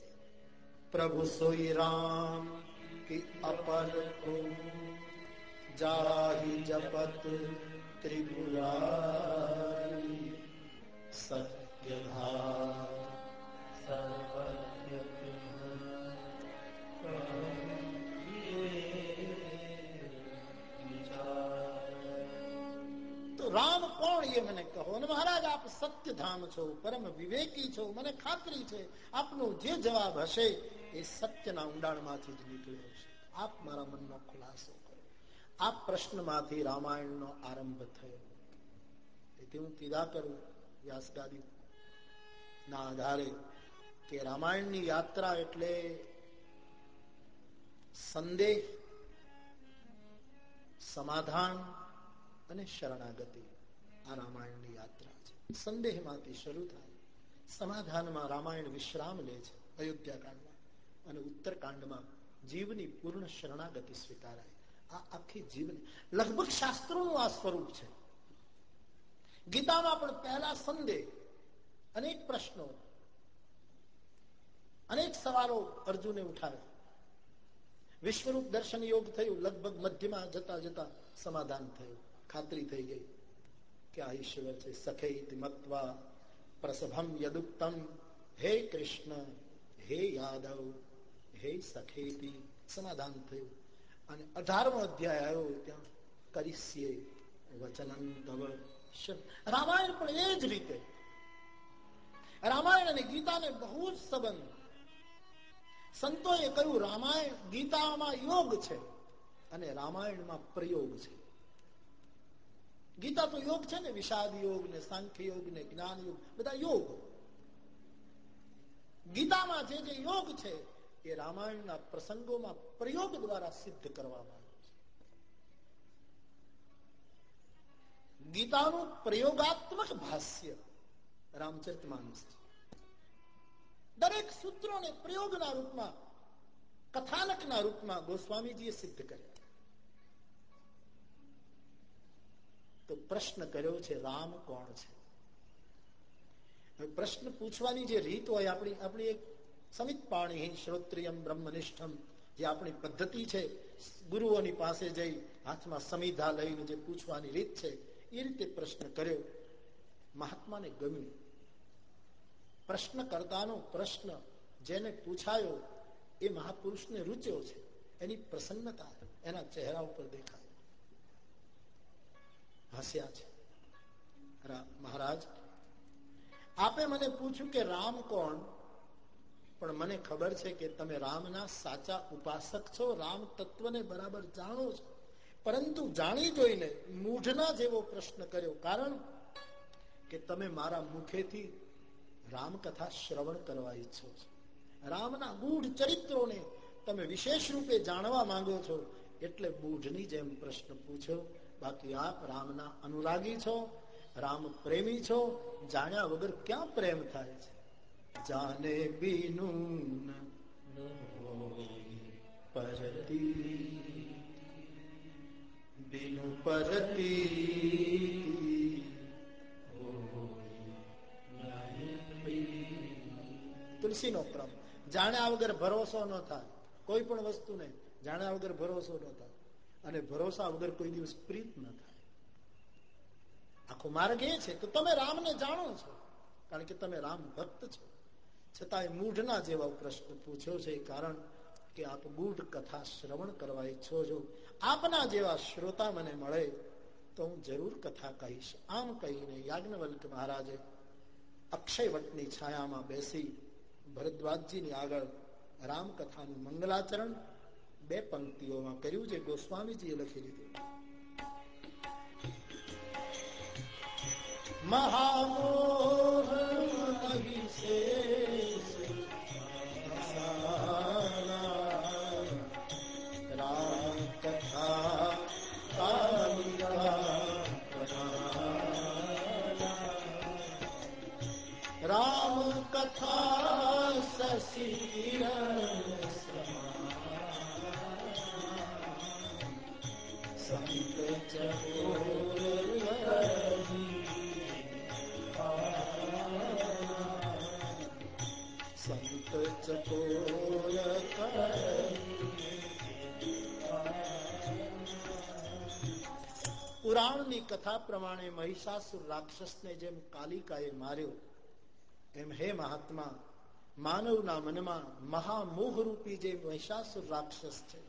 પ્રભુ સોઈ રામ. કે अपर को जाहि जपत त्रिपुरारी। સર્વજ્ઞ તો રામ કોણ એ મને કહો અને મહારાજ આપ સત્યધામ છો પરમ વિવેકી છો મને ખાતરી છે આપનો જે જવાબ હશે એ સત્યના ઊંડાણમાંથી જ નીકળ્યો છે. આપ મારા મનનો ખુલાસો કરો. આ પ્રશ્નમાંથી રામાયણનો આરંભ થયો. તેથી હું કીધા કરું, વ્યાસગાદી, ના આધારે કે રામાયણની યાત્રા એટલે સંદેહ, સમાધાન અને શરણાગતિ. આ રામાયણની યાત્રા છે. સંદેહમાંથી શરૂ થાય, સમાધાનમાં રામાયણ વિશ્રામ લે છે, અયોધ્યા કાંડમાં. અને ઉત્તરકાંડમાં જીવની પૂર્ણ શરણાગતિ સ્વીકારાય. આ આખી જીવન. લગભગ શાસ્ત્રોનું આ સ્વરૂપ છે. ગીતામાં પણ પહેલા સંદેહ અનેક પ્રશ્નો, અનેક સવાલો અર્જુને ઉઠાવ્યા. વિશ્વરૂપ દર્શન યોગ થયું, લગભગ મધ્યમાં જતા જતા સમાધાન થયું. ખાતરી થઈ ગઈ કે આ ઈશ્વર છે સખૈ મત્વા, પ્રસભમ યદુક્તમ, હે કૃષ્ણ, હે યાદવ. હે સખેતી સમાધાન થયું. અને અઢારમો અધ્યાય આવ્યો ત્યાં કરીશ્ય વચનન તવ રામાયણ પણ એ જ રીતે. રામાયણ અને ગીતાને બહુ જ સંબંધ. સંતોએ કહ્યું, રામાયણ ગીતામાં યોગ છે અને રામાયણમાં પ્રયોગ છે. ગીતા તો યોગ છે ને, વિષાદ યોગ ને, સાંખ્ય યોગ ને, જ્ઞાન યોગ, બધા યોગ. ગીતામાં જે જે યોગ છે એ રામાયણના પ્રસંગોમાં પ્રયોગ દ્વારા સિદ્ધ કરવામાં આવ્યું ગીતાનું પ્રયોગાત્મક ભાષ્ય રામચરિત માનસ દરેક સૂત્રોને પ્રયોગના રૂપમાં, કથાનકના રૂપમાં ગોસ્વામીજીએ સિદ્ધ કર્યા. તો પ્રશ્ન કર્યો છે, રામ કોણ છે? પ્રશ્ન પૂછવાની જે રીત હોય, આપણી આપણી એક સમિત પાણી શ્રોત્રિયમ બ્રહ્મનિષ્ઠમ. જે આપણી પદ્ધતિ છે, ગુરુઓની પાસે જઈ હાથમાં સમિધા લઈને જે પૂછવાની રીત છે, એ રીતે પ્રશ્ન કર્યો. મહાત્માને ગમ્યું. પ્રશ્ન કરતાનો પ્રશ્ન જેને પૂછાયો, એ મહાપુરુષને રૂચ્યો છે. એની પ્રસન્નતા એના ચહેરા ઉપર દેખાય. હસ્યા છે. મહારાજ, આપે મને પૂછ્યું કે રામ કોણ? પણ મને ખબર છે કે તમે રામના સાચા ઉપાસક છો, રામ તત્વને બરાબર જાણો છો. પરંતુ જાણી જોઈને મૂઢના જેવો પ્રશ્ન કર્યો, કારણ કે તમે મારા મુખેથી રામકથા શ્રવણ કરવા ઈચ્છો છો. રામના ગૂઢ ચરિત્રોને તમે વિશેષ રૂપે જાણવા માંગો છો, એટલે બૂઢની જેમ પ્રશ્ન પૂછ્યો, બાકી આપ રામના અનુરાગી છો, રામ પ્રેમી છો, જાણ્યા વગર ક્યાં પ્રેમ થાય છે? જાને બીનું પરતી બીનું પરતી ક્રમ. જાણ્યા વગર ભરોસો ન થાય. કોઈ પણ વસ્તુ નહીં. જાણ્યા વગર ભરોસો ન થાય. અને ભરોસા વગર કોઈ દિવસ પ્રીત ન થાય. આખો માર્ગ એ છે કે તમે રામને જાણો છો. કારણ કે તમે રામ ભક્ત છો. છતાં મૂઢના જેવા પ્રશ્ન પૂછ્યો છે કારણ કે આપ ગૂઢ કથા શ્રવણ કરવા ઈચ્છો છો. આપના જેવા શ્રોતા મને મળે તો હું જરૂર કથા કહીશ. આમ કહીને યાજ્ઞવલ્ક મહારાજે અક્ષયવટની છાયામાં બેસી ભરદ્વાજજીની આગળ રામકથાનું મંગલાચરણ બે પંક્તિઓમાં કર્યું છે ગોસ્વામીજીએ લખી લીધું મહામોહ રામ પુરાણની કથા પ્રમાણે મહિષાસુર રાક્ષસને જેમ કાલિકાએ માર્યો, એમ હે મહાત્મા, માનવના મનમાં મહામોહરૂપી જે મહિષાસુર રાક્ષસ છે,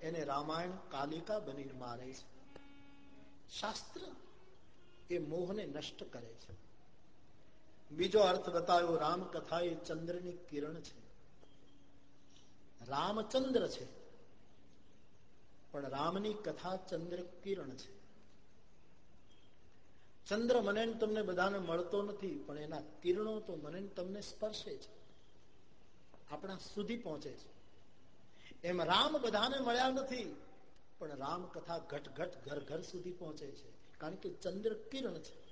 એને રામાયણ કાલિકા બનીને મારે છે. શાસ્ત્ર એ મોહને નષ્ટ કરે છે. બીજો અર્થ બતાવ્યો રામકથા એ ચંદ્રની કિરણ છે. રામચંદ્ર છે, પણ રામની કથા ચંદ્ર કિરણ છે. ચંદ્ર મને તમને બધાને મળતો નથી, પણ એના કિરણો તો મને તમને સ્પર્શે છે. આપણા સુધી પહોંચે છે. એમ રામ બધાને મળ્યા નથી, પણ રામ કથા ઘટ ઘટ ઘર ઘર સુધી પહોંચે છે. કારણ કે ચંદ્ર કિરણ છે.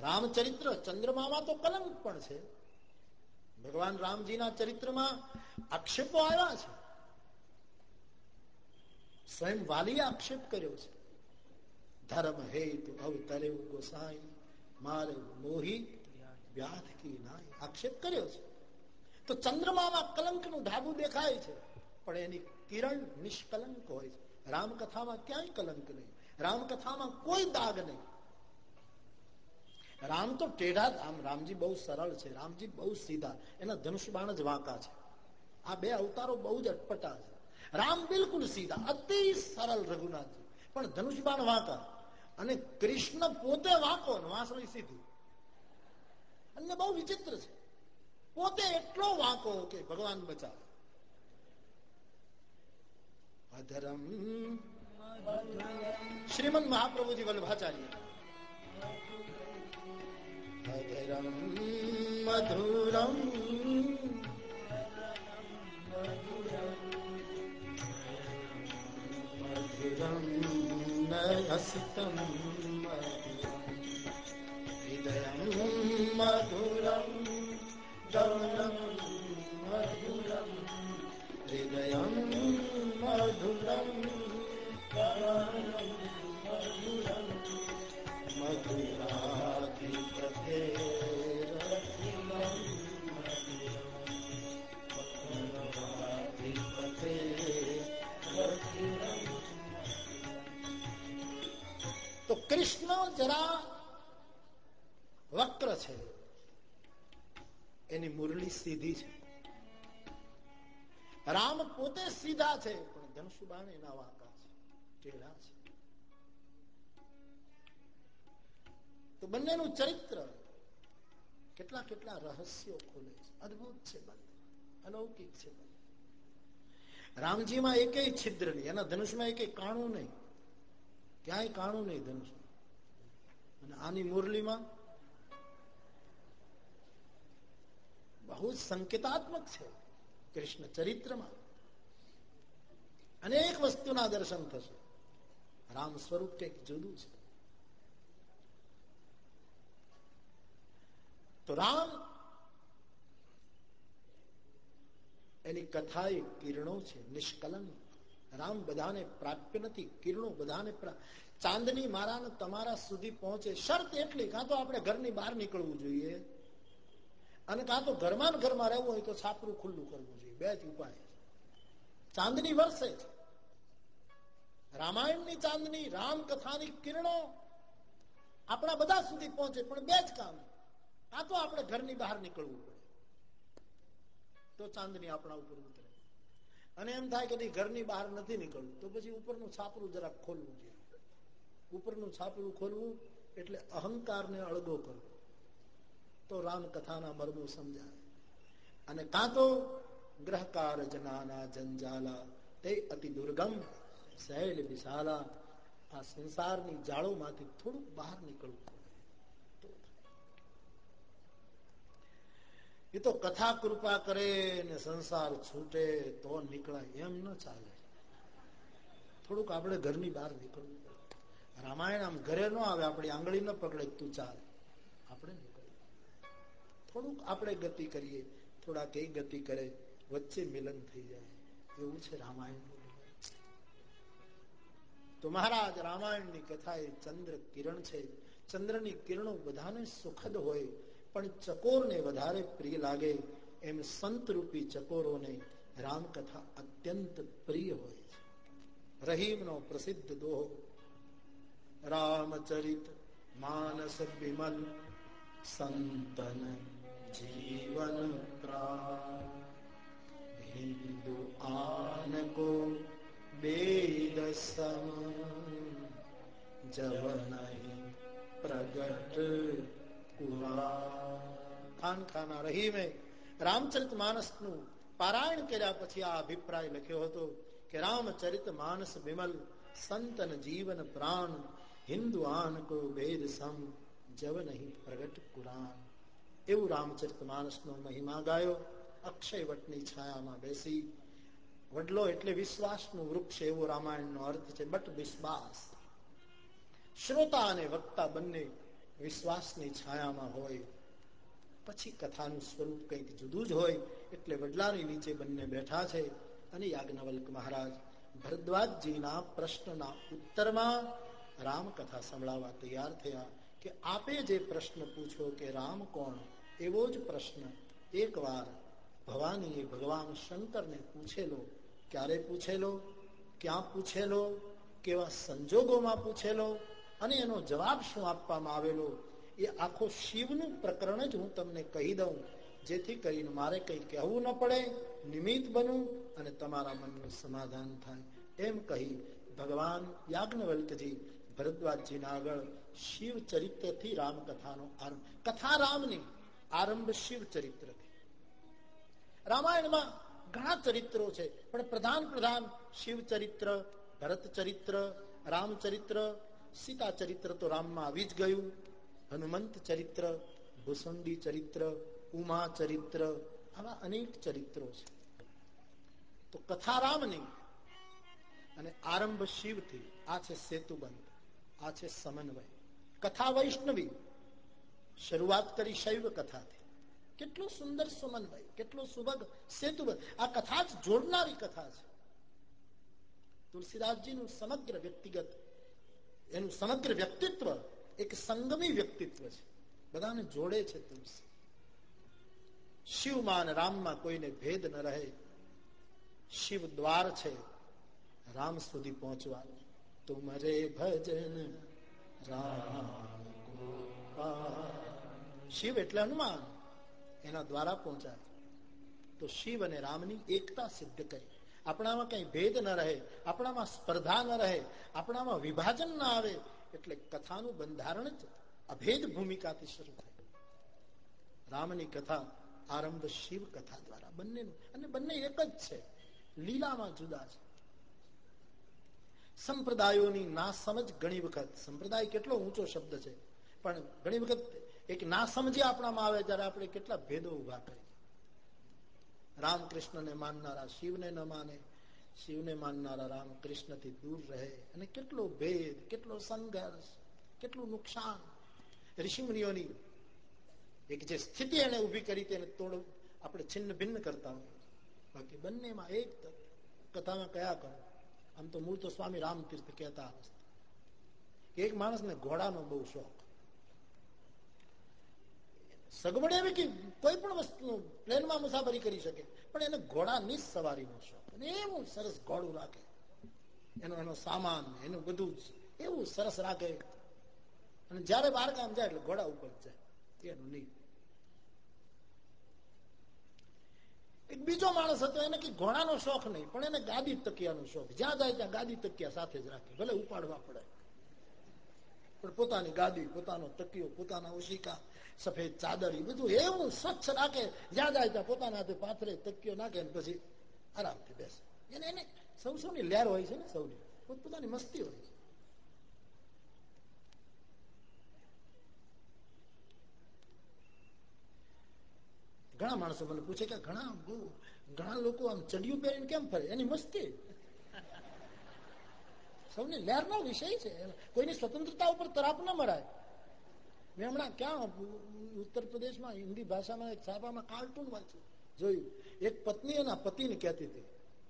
રામચરિત્ર ચંદ્રમામાં તો કલંક પણ છે. ભગવાન રામજીના ચરિત્રમાં આક્ષેપો આવ્યા છે. સ્વયં વાલીએ આક્ષેપ કર્યો છે. ધર્મ હેતુ અવતરે ગોસાઈ મારે મોહી વ્યાધ કી નાય આક્ષેપ કર્યો છે। તો ચંદ્રમામાં કલંકનું ઢાબુ દેખાય છે, પણ એની કિરણ નિષ્કલંક હોય છે। રામકથામાં ક્યાંય કલંક નહીં, રામકથામાં કોઈ દાગ નહીં। રામ તો ટેઢા આમ રામજી બહુ સરળ છે, રામજી બહુ સીધા, એના ધનુષ બાણ જ વાંકા છે। આ બે અવતારો બહુ જ અટપટા છે। રામ બિલકુલ સીધા, અતિ સરળ રઘુનાથજી, પણ ધનુષ બાણ વાંકા। અને કૃષ્ણ પોતે વાંકો વાંસળી સીધી. અને બહુ વિચિત્ર છે. પોતે એટલો વાંકો કે ભગવાન બચાવે. અધરમ. શ્રીમદ મહાપ્રભુજી વલ્લભાચાર્ય. અધરમ મધુરમ મધુરમ. નયસિતમ હૃદય મધુરમ ગૌરમ મધુરમ હૃદય મધુરમ મધુરમ જરા વક્ર છે. એની મુરલી સીધી છે. રામ પોતે સીધા છે, પણ ધનુષુબાણ એના વાંકા છે, ટેઢા છે. તો બંનેનું ચરિત્ર કેટલા કેટલા રહસ્યો ખોલે છે. અદભુત છે બંને. અલૌકિક છે બંને. રામજીમાં એકેય છિદ્ર નહીં, એના ધનુષમાં એકેય કાણું નહીં. ક્યાંય કાણું નહીં ધનુષ અને આની મુરલીમાં બહુ સંકેતાત્મક છે કૃષ્ણ ચરિત્રમાં. અનેક વસ્તુના દર્શન થશે. રામ સ્વરૂપ કંઈક જુદું છે. તો રામ એની કથા એ કિરણો છે, નિષ્કલંક. રામ બધાને પ્રાપ્ય નથી, કિરણો બધાને ચાંદની મારા તમારા સુધી પહોંચે. શરત એટલી કાં તો આપણે ઘરની બહાર નીકળવું જોઈએ. અને કાં તો ઘરમાં ઘરમાં રહેવું હોય તો છાપરું ખુલ્લું કરવું જોઈએ. બે જ ઉપાય ચાંદની વર્ષે છે. રામાયણની ચાંદની, રામકથાની કિરણો આપણા બધા સુધી પહોંચે, પણ બે જ કામ. કાં તો આપણે ઘરની બહાર નીકળવું પડે. તો ચાંદની આપણા ઉપર ઉતરે. અને એમ થાય કે ઘરની બહાર નથી નીકળવું. તો પછી ઉપરનું છાપરું જરાક ખોલવું જોઈએ. ઉપરનું છાપડું ખોલવું એટલે અહંકારને અળગો કરવો. તો રામ કથાના મર્મો સમજાય. અને કાં તો ગ્રહકાર જનાના જંજાલા, તે અતિ દુર્ગમ, સહેલ વિશાલા, આ સંસારની જાળોમાંથી થોડુંક બહાર નીકળવું એ તો કથા કૃપા કરે ને સંસાર છૂટે તો નીકળાય એમ ન ચાલે. થોડુંક આપણે ઘરની બહાર નીકળવું. રામાયણ આમ ઘરે ન આવે, આપણી આંગળી ન પકડે તું ચાલ. આપણે થોડુંક આપણે ગતિ કરીએ, થોડાક એ ગતિ કરે, વચ્ચે મિલન થઈ જાય. એવું છે રામાયણ તો મહારાજ, રામાયણની કથા એ ચંદ્ર કિરણ છે. ચંદ્રની કિરણો બધાને સુખદ હોય, પણ ચકોરને વધારે પ્રિય લાગે. એમ સંતરૂપી ચકોરોને રામકથા અત્યંત પ્રિય હોય છે. રહીમનો પ્રસિદ્ધ દોહો રામચરિત માનસ વિમલ સંતન જીવન હિન્દુ કો બેદ સમ જબ નહીં પ્રગટ ખાન ખાના રહીમે રામચરિત માનસનું પારાયણ કર્યા પછી આ અભિપ્રાય લખ્યો હતો કે રામચરિત માનસ વિમલ સંતન જીવન પ્રાણ હિન્દુ આન કો ભેદ સમ જવ નહીં પ્રગટ કુરાન. એવું રામચરિત માનસનો મહિમા ગાયો અક્ષયવટની છાયામાં બેસી. વડલો એટલે વિશ્વાસનું વૃક્ષ એવો રામાયણનો અર્થ છે, બટ વિશ્વાસ. શ્રોતા અને વક્તા બંને વિશ્વાસની છાયામાં હોય. પછી કથાનું સ્વરૂપ કંઈક જુદું જ હોય, એટલે વડલાની નીચે બંને બેઠા છે. અને યાજ્ઞવલ્ક મહારાજ, ભરદ્વાજજીના પ્રશ્નના ઉત્તરમાં રામકથા સંભળાવવા તૈયાર થયા કે આપે જે પ્રશ્ન પૂછો કે રામ કોણ, એવો જ પ્રશ્ન એકવાર ભવાનીએ ભગવાન શંકરને પૂછેલો. ક્યારે પૂછેલો? ક્યાં પૂછેલો? કેવા સંજોગોમાં પૂછેલો? અને એનો જવાબ શું આપવામાં આવેલો? એ આખો શિવનું પ્રકરણ જ હું તમને કહી દઉં, જેથી કરીને મારે કઈ કહેવું ન પડે, નિમિત્ત બનવું અને તમારા મનનું સમાધાન થાય. એમ કહી ભગવાન યાજ્ઞવલ્કજી ભરદ્વાજજીના આગળ શિવ ચરિત્રથી રામકથાનો આરંભ. કથા રામની આરંભ શિવ ચરિત્રથી. રામાયણમાં ઘણા ચરિત્રો છે, પણ પ્રધાન પ્રધાન શિવ ચરિત્ર, ભરત ચરિત્ર રામચરિત્ર સીતા ચરિત્ર તો રામમાં આવી જ ગયું. હનુમંત ચરિત્ર, ભૂસુંડી ચરિત્ર, ઉમા ચરિત્ર, આવા અનેક ચરિત્રો છે. તો કથા રામની અને આરંભ શિવથી આ છે સેતુબંધ. આ છે સમન્વય. કથા વૈષ્ણવી. શરૂઆત કરી શૈવ કથાથી. કેટલો સુંદર સમન્વય, કેટલો સુભગ સેતુ આ કથા જ જોડનારી કથા છે. તુલસીદાસજીનું સમગ્ર વ્યક્તિગત, એનું સમગ્ર વ્યક્તિત્વ એક સંગમી વ્યક્તિત્વ છે. બધાને જોડે છે તુલસી. શિવમાં રામમાં કોઈને ભેદ ન રહે. શિવ દ્વાર છે, રામ સુધી પહોંચવાનું. તુમરે ભજન રામ શિવ એટલે હનુમાન. એના દ્વારા પહોંચાય. તો શિવ અને રામની એકતા સિદ્ધ કરી. આપણામાં કઈ ભેદ ન રહે, આપણામાં સ્પર્ધા ન રહે, આપણામાં વિભાજન ન આવે, એટલે કથાનું બંધારણ જ અભેદ ભૂમિકાથી શરૂ થાય. રામની કથા આરંભ શિવ કથા દ્વારા બંનેનું. અને બંને એક જ છે. લીલામાં જુદા છે. સંપ્રદાયોની ના સમજ ઘણી વખત, સંપ્રદાય કેટલો ઊંચો શબ્દ છે, પણ ઘણી વખત એક ના સમજી આપણામાં આવે ત્યારે આપણે કેટલા ભેદો ઊભા કરીએ. રામકૃષ્ણને માનનારા શિવને ન માને, શિવને માનનારા રામકૃષ્ણથી દૂર રહે અને કેટલો ભેદ, કેટલો સંઘર્ષ, કેટલું નુકસાન. ઋષિમુનિઓની એક જે સ્થિતિ એને ઊભી કરી તેને તોડ આપણે છિન્ન ભિન્ન કરતા હોય બાકી બંનેમાં એક કથામાં કયા કરો? આમ તો મૂળ તો સ્વામી રામતીર્થ કહેતા એક માણસને ઘોડાનો બહુ શોખ. સગવડ કે કોઈ પણ વસ્તુ પ્લેનમાં મુસાફરી કરી શકે, પણ એને ઘોડાની સવારીનો શોખ. અને એવું સરસ ઘોડું રાખે. એનો એનો સામાન, એનું બધું એવું સરસ રાખે. અને જયારે બહાર કામ જાય એટલે ઘોડા ઉપર જાય. એનું નહીં. એક બીજો માણસ હતો, એને કે ઘોડાનો શોખ નહીં, પણ એને ગાદી તકિયાનો શોખ. જ્યાં જાય ત્યાં ગાદી તકિયા સાથે જ રાખે, ભલે ઉપાડવા પડે. પણ પોતાની ગાદી, પોતાનો તકિયો, પોતાના ઓશિકા, સફેદ ચાદર એ બધું એવું સ્વચ્છ રાખે, જ્યાં જાય ત્યાં પોતાના પાથરે તકિયો નાખે પછી આરામથી બેસે. એને એને સૌ સૌની લહેર હોય છે ને સૌની. પોતપોતાની મસ્તી હોય. છે ઘણા માણસો મને પૂછે કે ઘણા ઘણા લોકો આમ ચડિયું પહેરીને કેમ ફરે? એની મસ્તી. સૌની લહેરનો વિષય છે. કોઈની સ્વતંત્રતા ઉપર તરાપ ન મરાય. મેં હમણાં ક્યાં, ઉત્તર પ્રદેશમાં હિન્દી ભાષામાં એક છાપામાં કાર્ટૂન વાંચ્યું. જોયું. એક પત્ની એના પતિને કહેતી હતી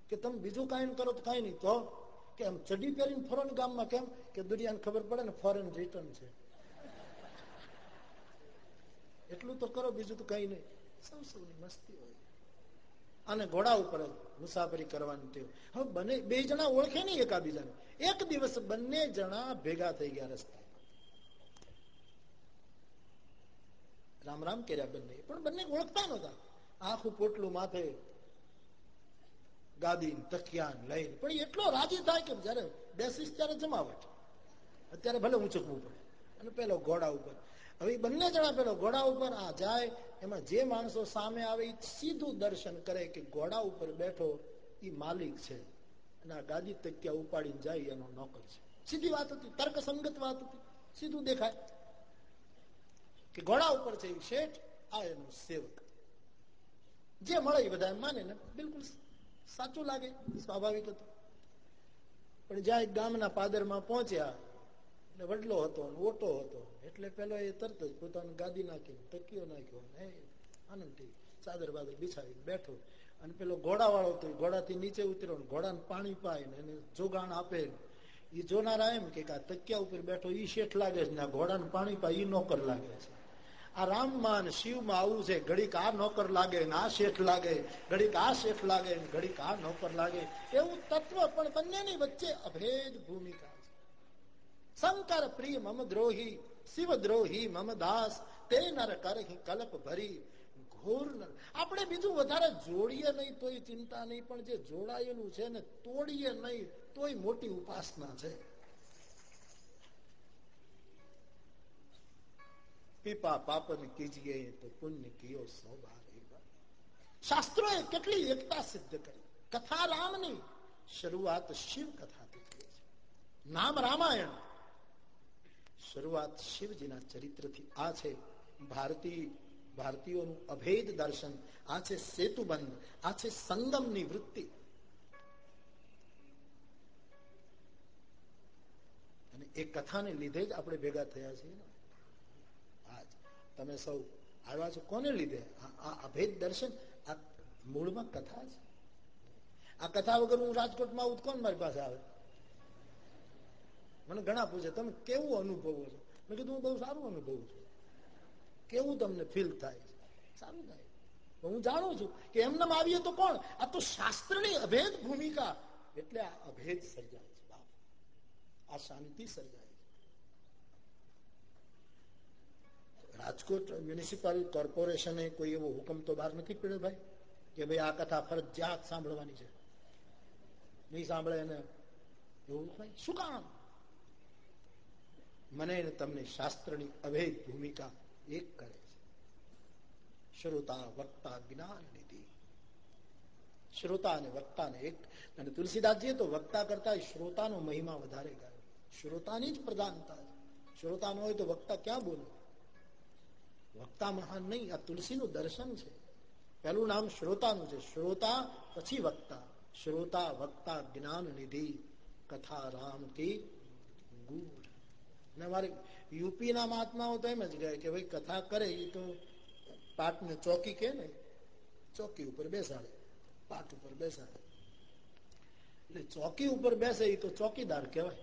કે, તમે બીજું કાંઈ કરો તો કાંઈ નહીં. તો કે આમ ચડી પહેરીને ફરો ગામમાં કેમ? કે દુનિયાને ખબર પડે ને ફોરેન રિટર્ન છે. એટલું તો કરો, બીજું તો કઈ નહીં. સૌ સૌની મસ્તી હોય. અને ઘોડા ઉપર મુસાફરી કરવાની ટેવ. હવે બંને, બે જણા ઓળખે નહીં એકાબીજાને. એક દિવસ બંને જણા ભેગા થઈ ગયા રસ્તા રામ રામ કર્યા બંને. પણ બંને ઓળખતા નતા આખું પોટલું માથે ગાદી તકિયાન લઈને. પણ એટલો રાજી થાય કે જયારે બેસીસ ત્યારે જમાવટ. અત્યારે ભલે ઊંચકવું પડે. અને પેલો ઘોડા ઉપર. હવે બંને જણા પેલો ઘોડા ઉપર, આ જાય એમાં જે માણસો સામે આવે એ સીધું દર્શન કરે કે ઘોડા ઉપર બેઠો એ માલિક છે. અને આ ગાદી તકિયા ઉપાડીને જાય એનો નોકર છે. સીધી વાત હતી તર્ક સંગત વાત હતી. સીધું દેખાય. કે ઘોડા ઉપર છે એ શેઠ, આ એનો સેવક. જે મળે એ બધા માને ને, બિલકુલ સાચું લાગે, સ્વાભાવિક હતું. પણ જ્યાં ગામના પાદરમાં પહોંચ્યા એટલે વડલો હતો ઓટો હતો. એટલે પેલો એ તરત જ પોતાનું ગાદી નાખીને તકીઓ નાખ્યો આનંદ થઈ ચાદર બાદર બિછાવી બેઠો. અને પેલો ઘોડા વાળો તો ઘોડાથી નીચે ઉતર્યો ઘોડાને પાણી પાય ને એને જોગાણ આપે એ જોનારા એમ કે આ તકિયા ઉપર બેઠો, ઈ શેઠ લાગે છે ને ઘોડાને પાણી પાય ઈ નોકર લાગે છે. આ રામમાં શિવમાં આવું છે, ઘડીક આ નોકર લાગે ને આ શેઠ લાગે, ઘડીક આ શેઠ લાગે ને ઘડીક આ નોકર લાગે. એવું તત્વ પણ બંનેની વચ્ચે અભેદ ભૂમિકા. શંકર પ્રિય મમ દ્રોહી, શિવ દ્રોહી મમ દાસ, તે નર કરહી કલ્પ ભરી આપણે બીજું વધારે જોડીએ નહીં તોય ચિંતા નહીં, પણ જે જોડાયેલું છે ને તોડીએ નહીં, તોય મોટી ઉપાસના છે. પીપા પાપન કીજીએ તો પુણ્ય કિયો સો શાસ્ત્રોએ કેટલી એકતા સિદ્ધ કરી. કથા રામની શરૂઆત શિવ કથાથી થઈ છે. નામ રામાયણ. શરૂઆત શિવજીના ચરિત્રથી. આ છે ભારતીય ભારતીયોનું અભેદ દર્શન. આ છે સેતુબંધ. આ છે સંગમની વૃત્તિ. અને એ કથાને લીધે જ આપણે ભેગા થયા છીએ ને. તમે સૌ આવ્યા છો. કોને લીધે? આ અભેદ દર્શન? આ મૂળમાં કથા છે. આ કથા વગર હું રાજકોટમાં કોણ મારી પાસે આવે? મને ઘણા પૂછે, તમે કેવું અનુભવો છો? મેં કીધું, હું બહુ સારું અનુભવું છું. કેવું તમને ફીલ થાય સારું થાય. હું જાણું છું કે એમને આવીએ તો કોણ? આ તો શાસ્ત્રની અભેદ ભૂમિકા. એટલે આ અભેદ સર્જાય છે, બાપુ. આ શાંતિ સર્જાય રાજકોટ મ્યુનિસિપલ કોર્પોરેશને કોઈ એવો હુકમ તો બહાર નથી પડ્યો, ભાઈ? કે ભાઈ, આ કથા ફરજિયાત સાંભળવાની છે. નહીં સાંભળે એને? એવું ભાઈ શું કામ મને તમને શાસ્ત્રની અભેદ ભૂમિકા એક કરે છે. શ્રોતા, વક્તા, જ્ઞાન નિધિ. શ્રોતા અને વક્તાને એક. અને તુલસીદાસજીએ તો વક્તા કરતા શ્રોતાનો મહિમા વધારે ગયો. શ્રોતાની જ પ્રધાનતા શ્રોતા હોય તો વક્તા ક્યાં બોલે? વક્તા મહાન નહીં, આ તુલસીનું દર્શન છે. પહેલું નામ શ્રોતાનું છે. શ્રોતા, પછી વક્તા. શ્રોતા, વક્તા, જ્ઞાન નિધિ, કથા રામ કી ગુડ ને અમારે યુપીના મહાત્માઓ તો એમ જ ગયા કે ભાઈ કથા કરે એ તો પાટને ચોકી કે ને ચોકી ઉપર બેસાડે. પાટ ઉપર બેસાડે. એટલે ચોકી ઉપર બેસે એ તો ચોકીદાર કહેવાય.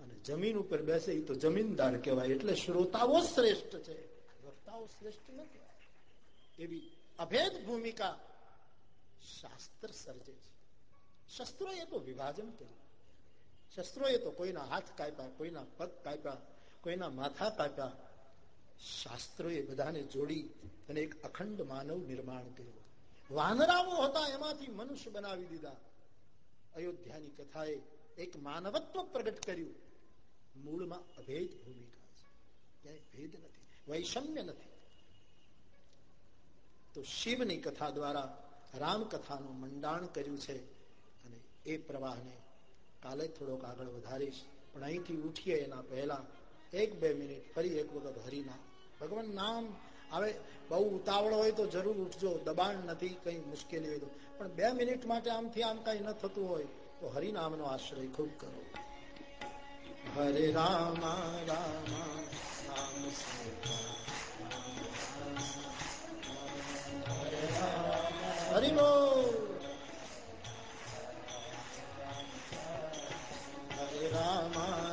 અને જમીન ઉપર બેસે એ તો જમીનદાર કહેવાય. એટલે શ્રોતાઓ શ્રેષ્ઠ છે. વક્તાઓ શ્રેષ્ઠ નથી એવી અભેદ ભૂમિકા શાસ્ત્ર સર્જે છે. શસ્ત્રોએ તો વિભાજન કર્યું. શસ્ત્રોએ તો કોઈના હાથ કાપ્યા, કોઈના પગ કાપ્યા, કોઈના માથા કાપ્યા. શાસ્ત્રોએ બધાને જોડી અને એક અખંડ માનવ નિર્માણ કર્યું. વાનરાઓ હતા, એમાંથી મનુષ્ય બનાવી દીધા. અયોધ્યાની કથાએ એક માનવત્વ પ્રગટ કર્યું. મૂળમાં અભેદ ભૂમિકા છે. ક્યાંય ભેદ નથી, વૈષમ્ય નથી. તો શિવની કથા દ્વારા રામ કથાનું મંડાણ કર્યું છે અને એ પ્રવાહને કાલે થોડોક આગળ વધારીશ પણ અહીંથી ઉઠીએ એના પહેલા એક બે મિનિટ ફરી એક વખત હરિનામ ભગવાન નામ હવે બહુ ઉતાવળ હોય તો જરૂર ઉઠજો દબાણ નથી કંઈ મુશ્કેલી હોય તો પણ બે મિનિટ માટે આમથી આમ કઈ ન થતું હોય તો હરિનામનો આશ્રય ખૂબ કરો હરે રામા રામા રામ હરિ બોલ હરે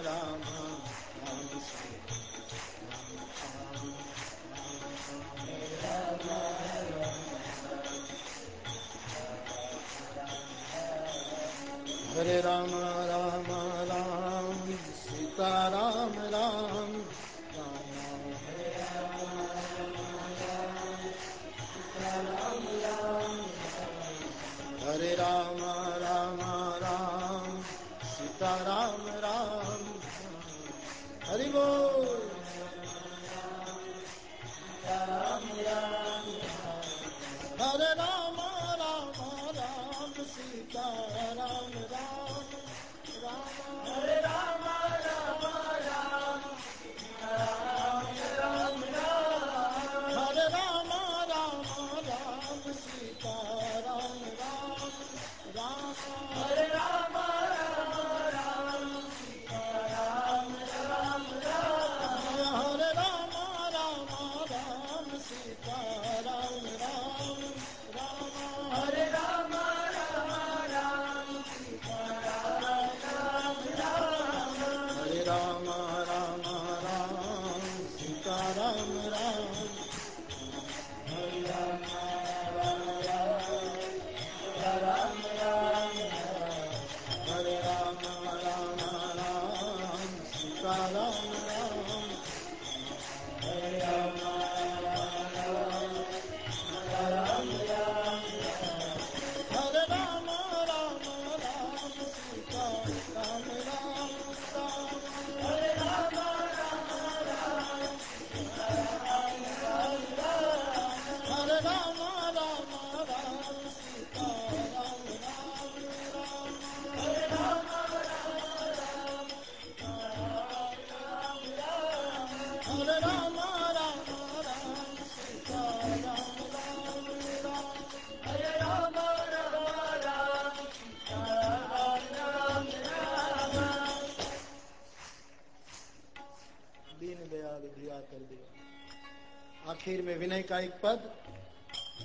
का एक पद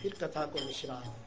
फिर कथा को विश्राम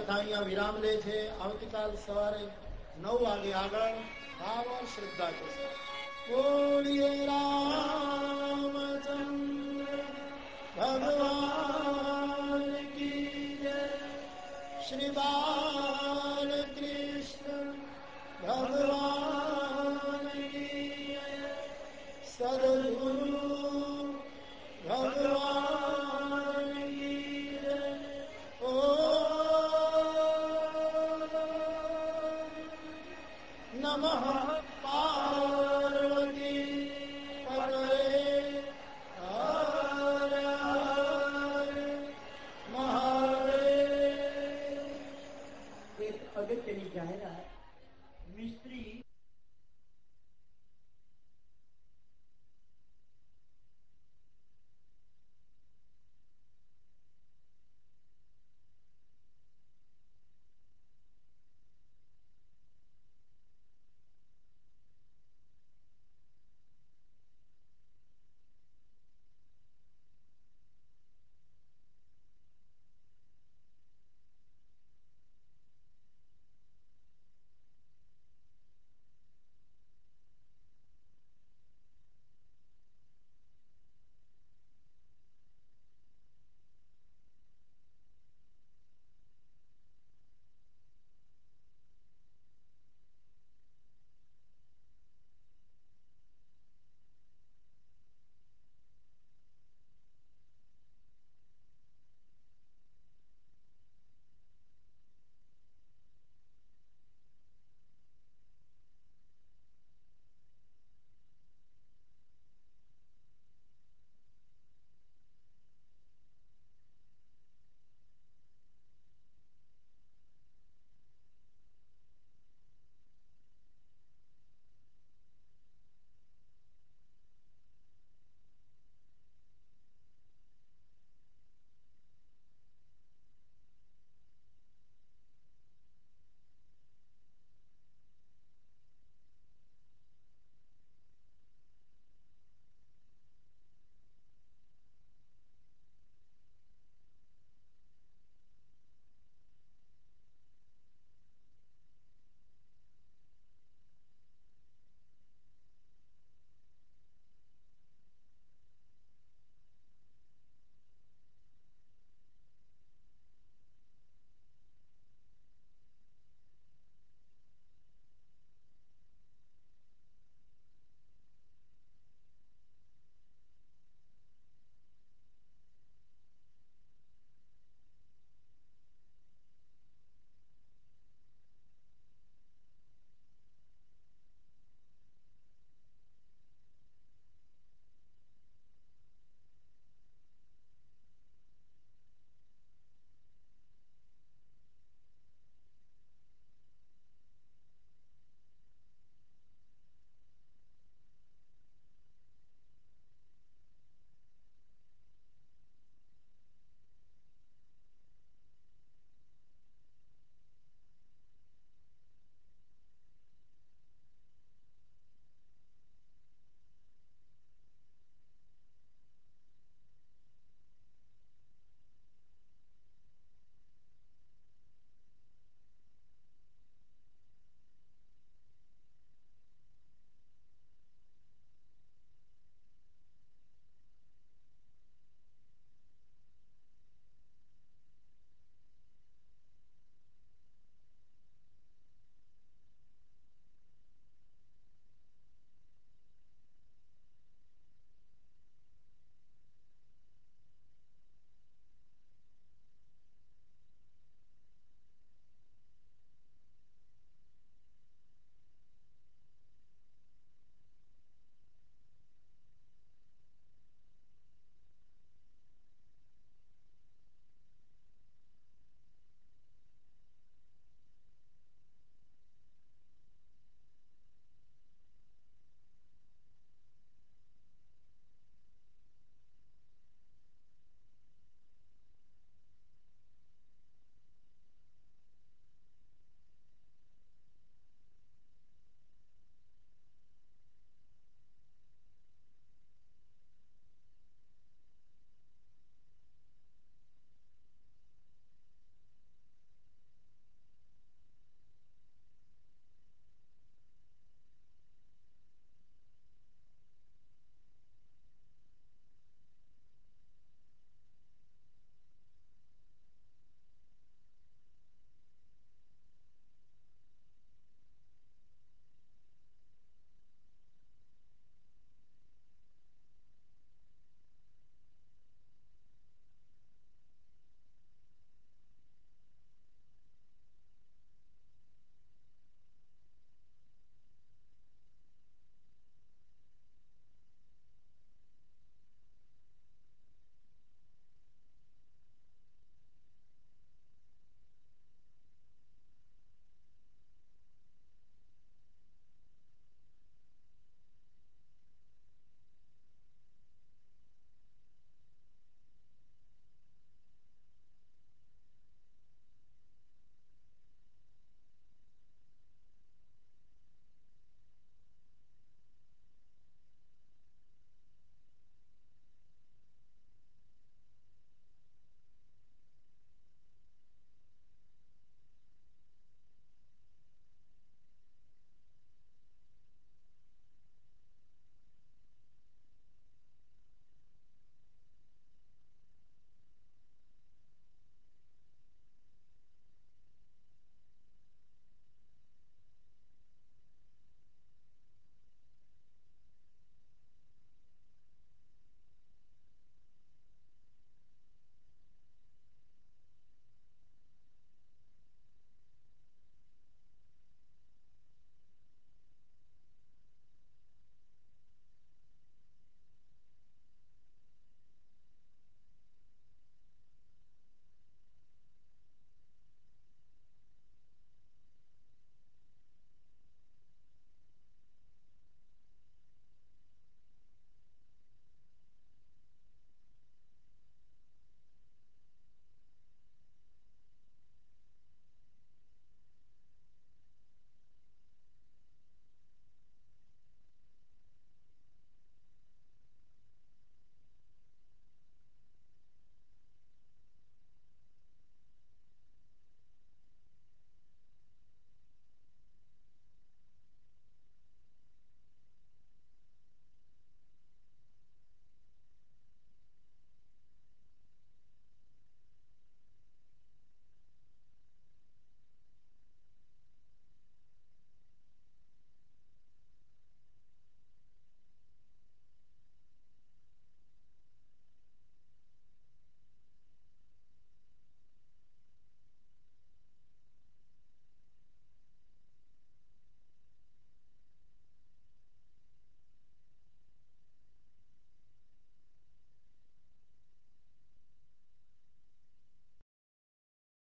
કથા અહીંયા વિરામ લે છે. આવતીકાલ સવારે નવ વાગે આગળ ભાવ શ્રદ્ધા કે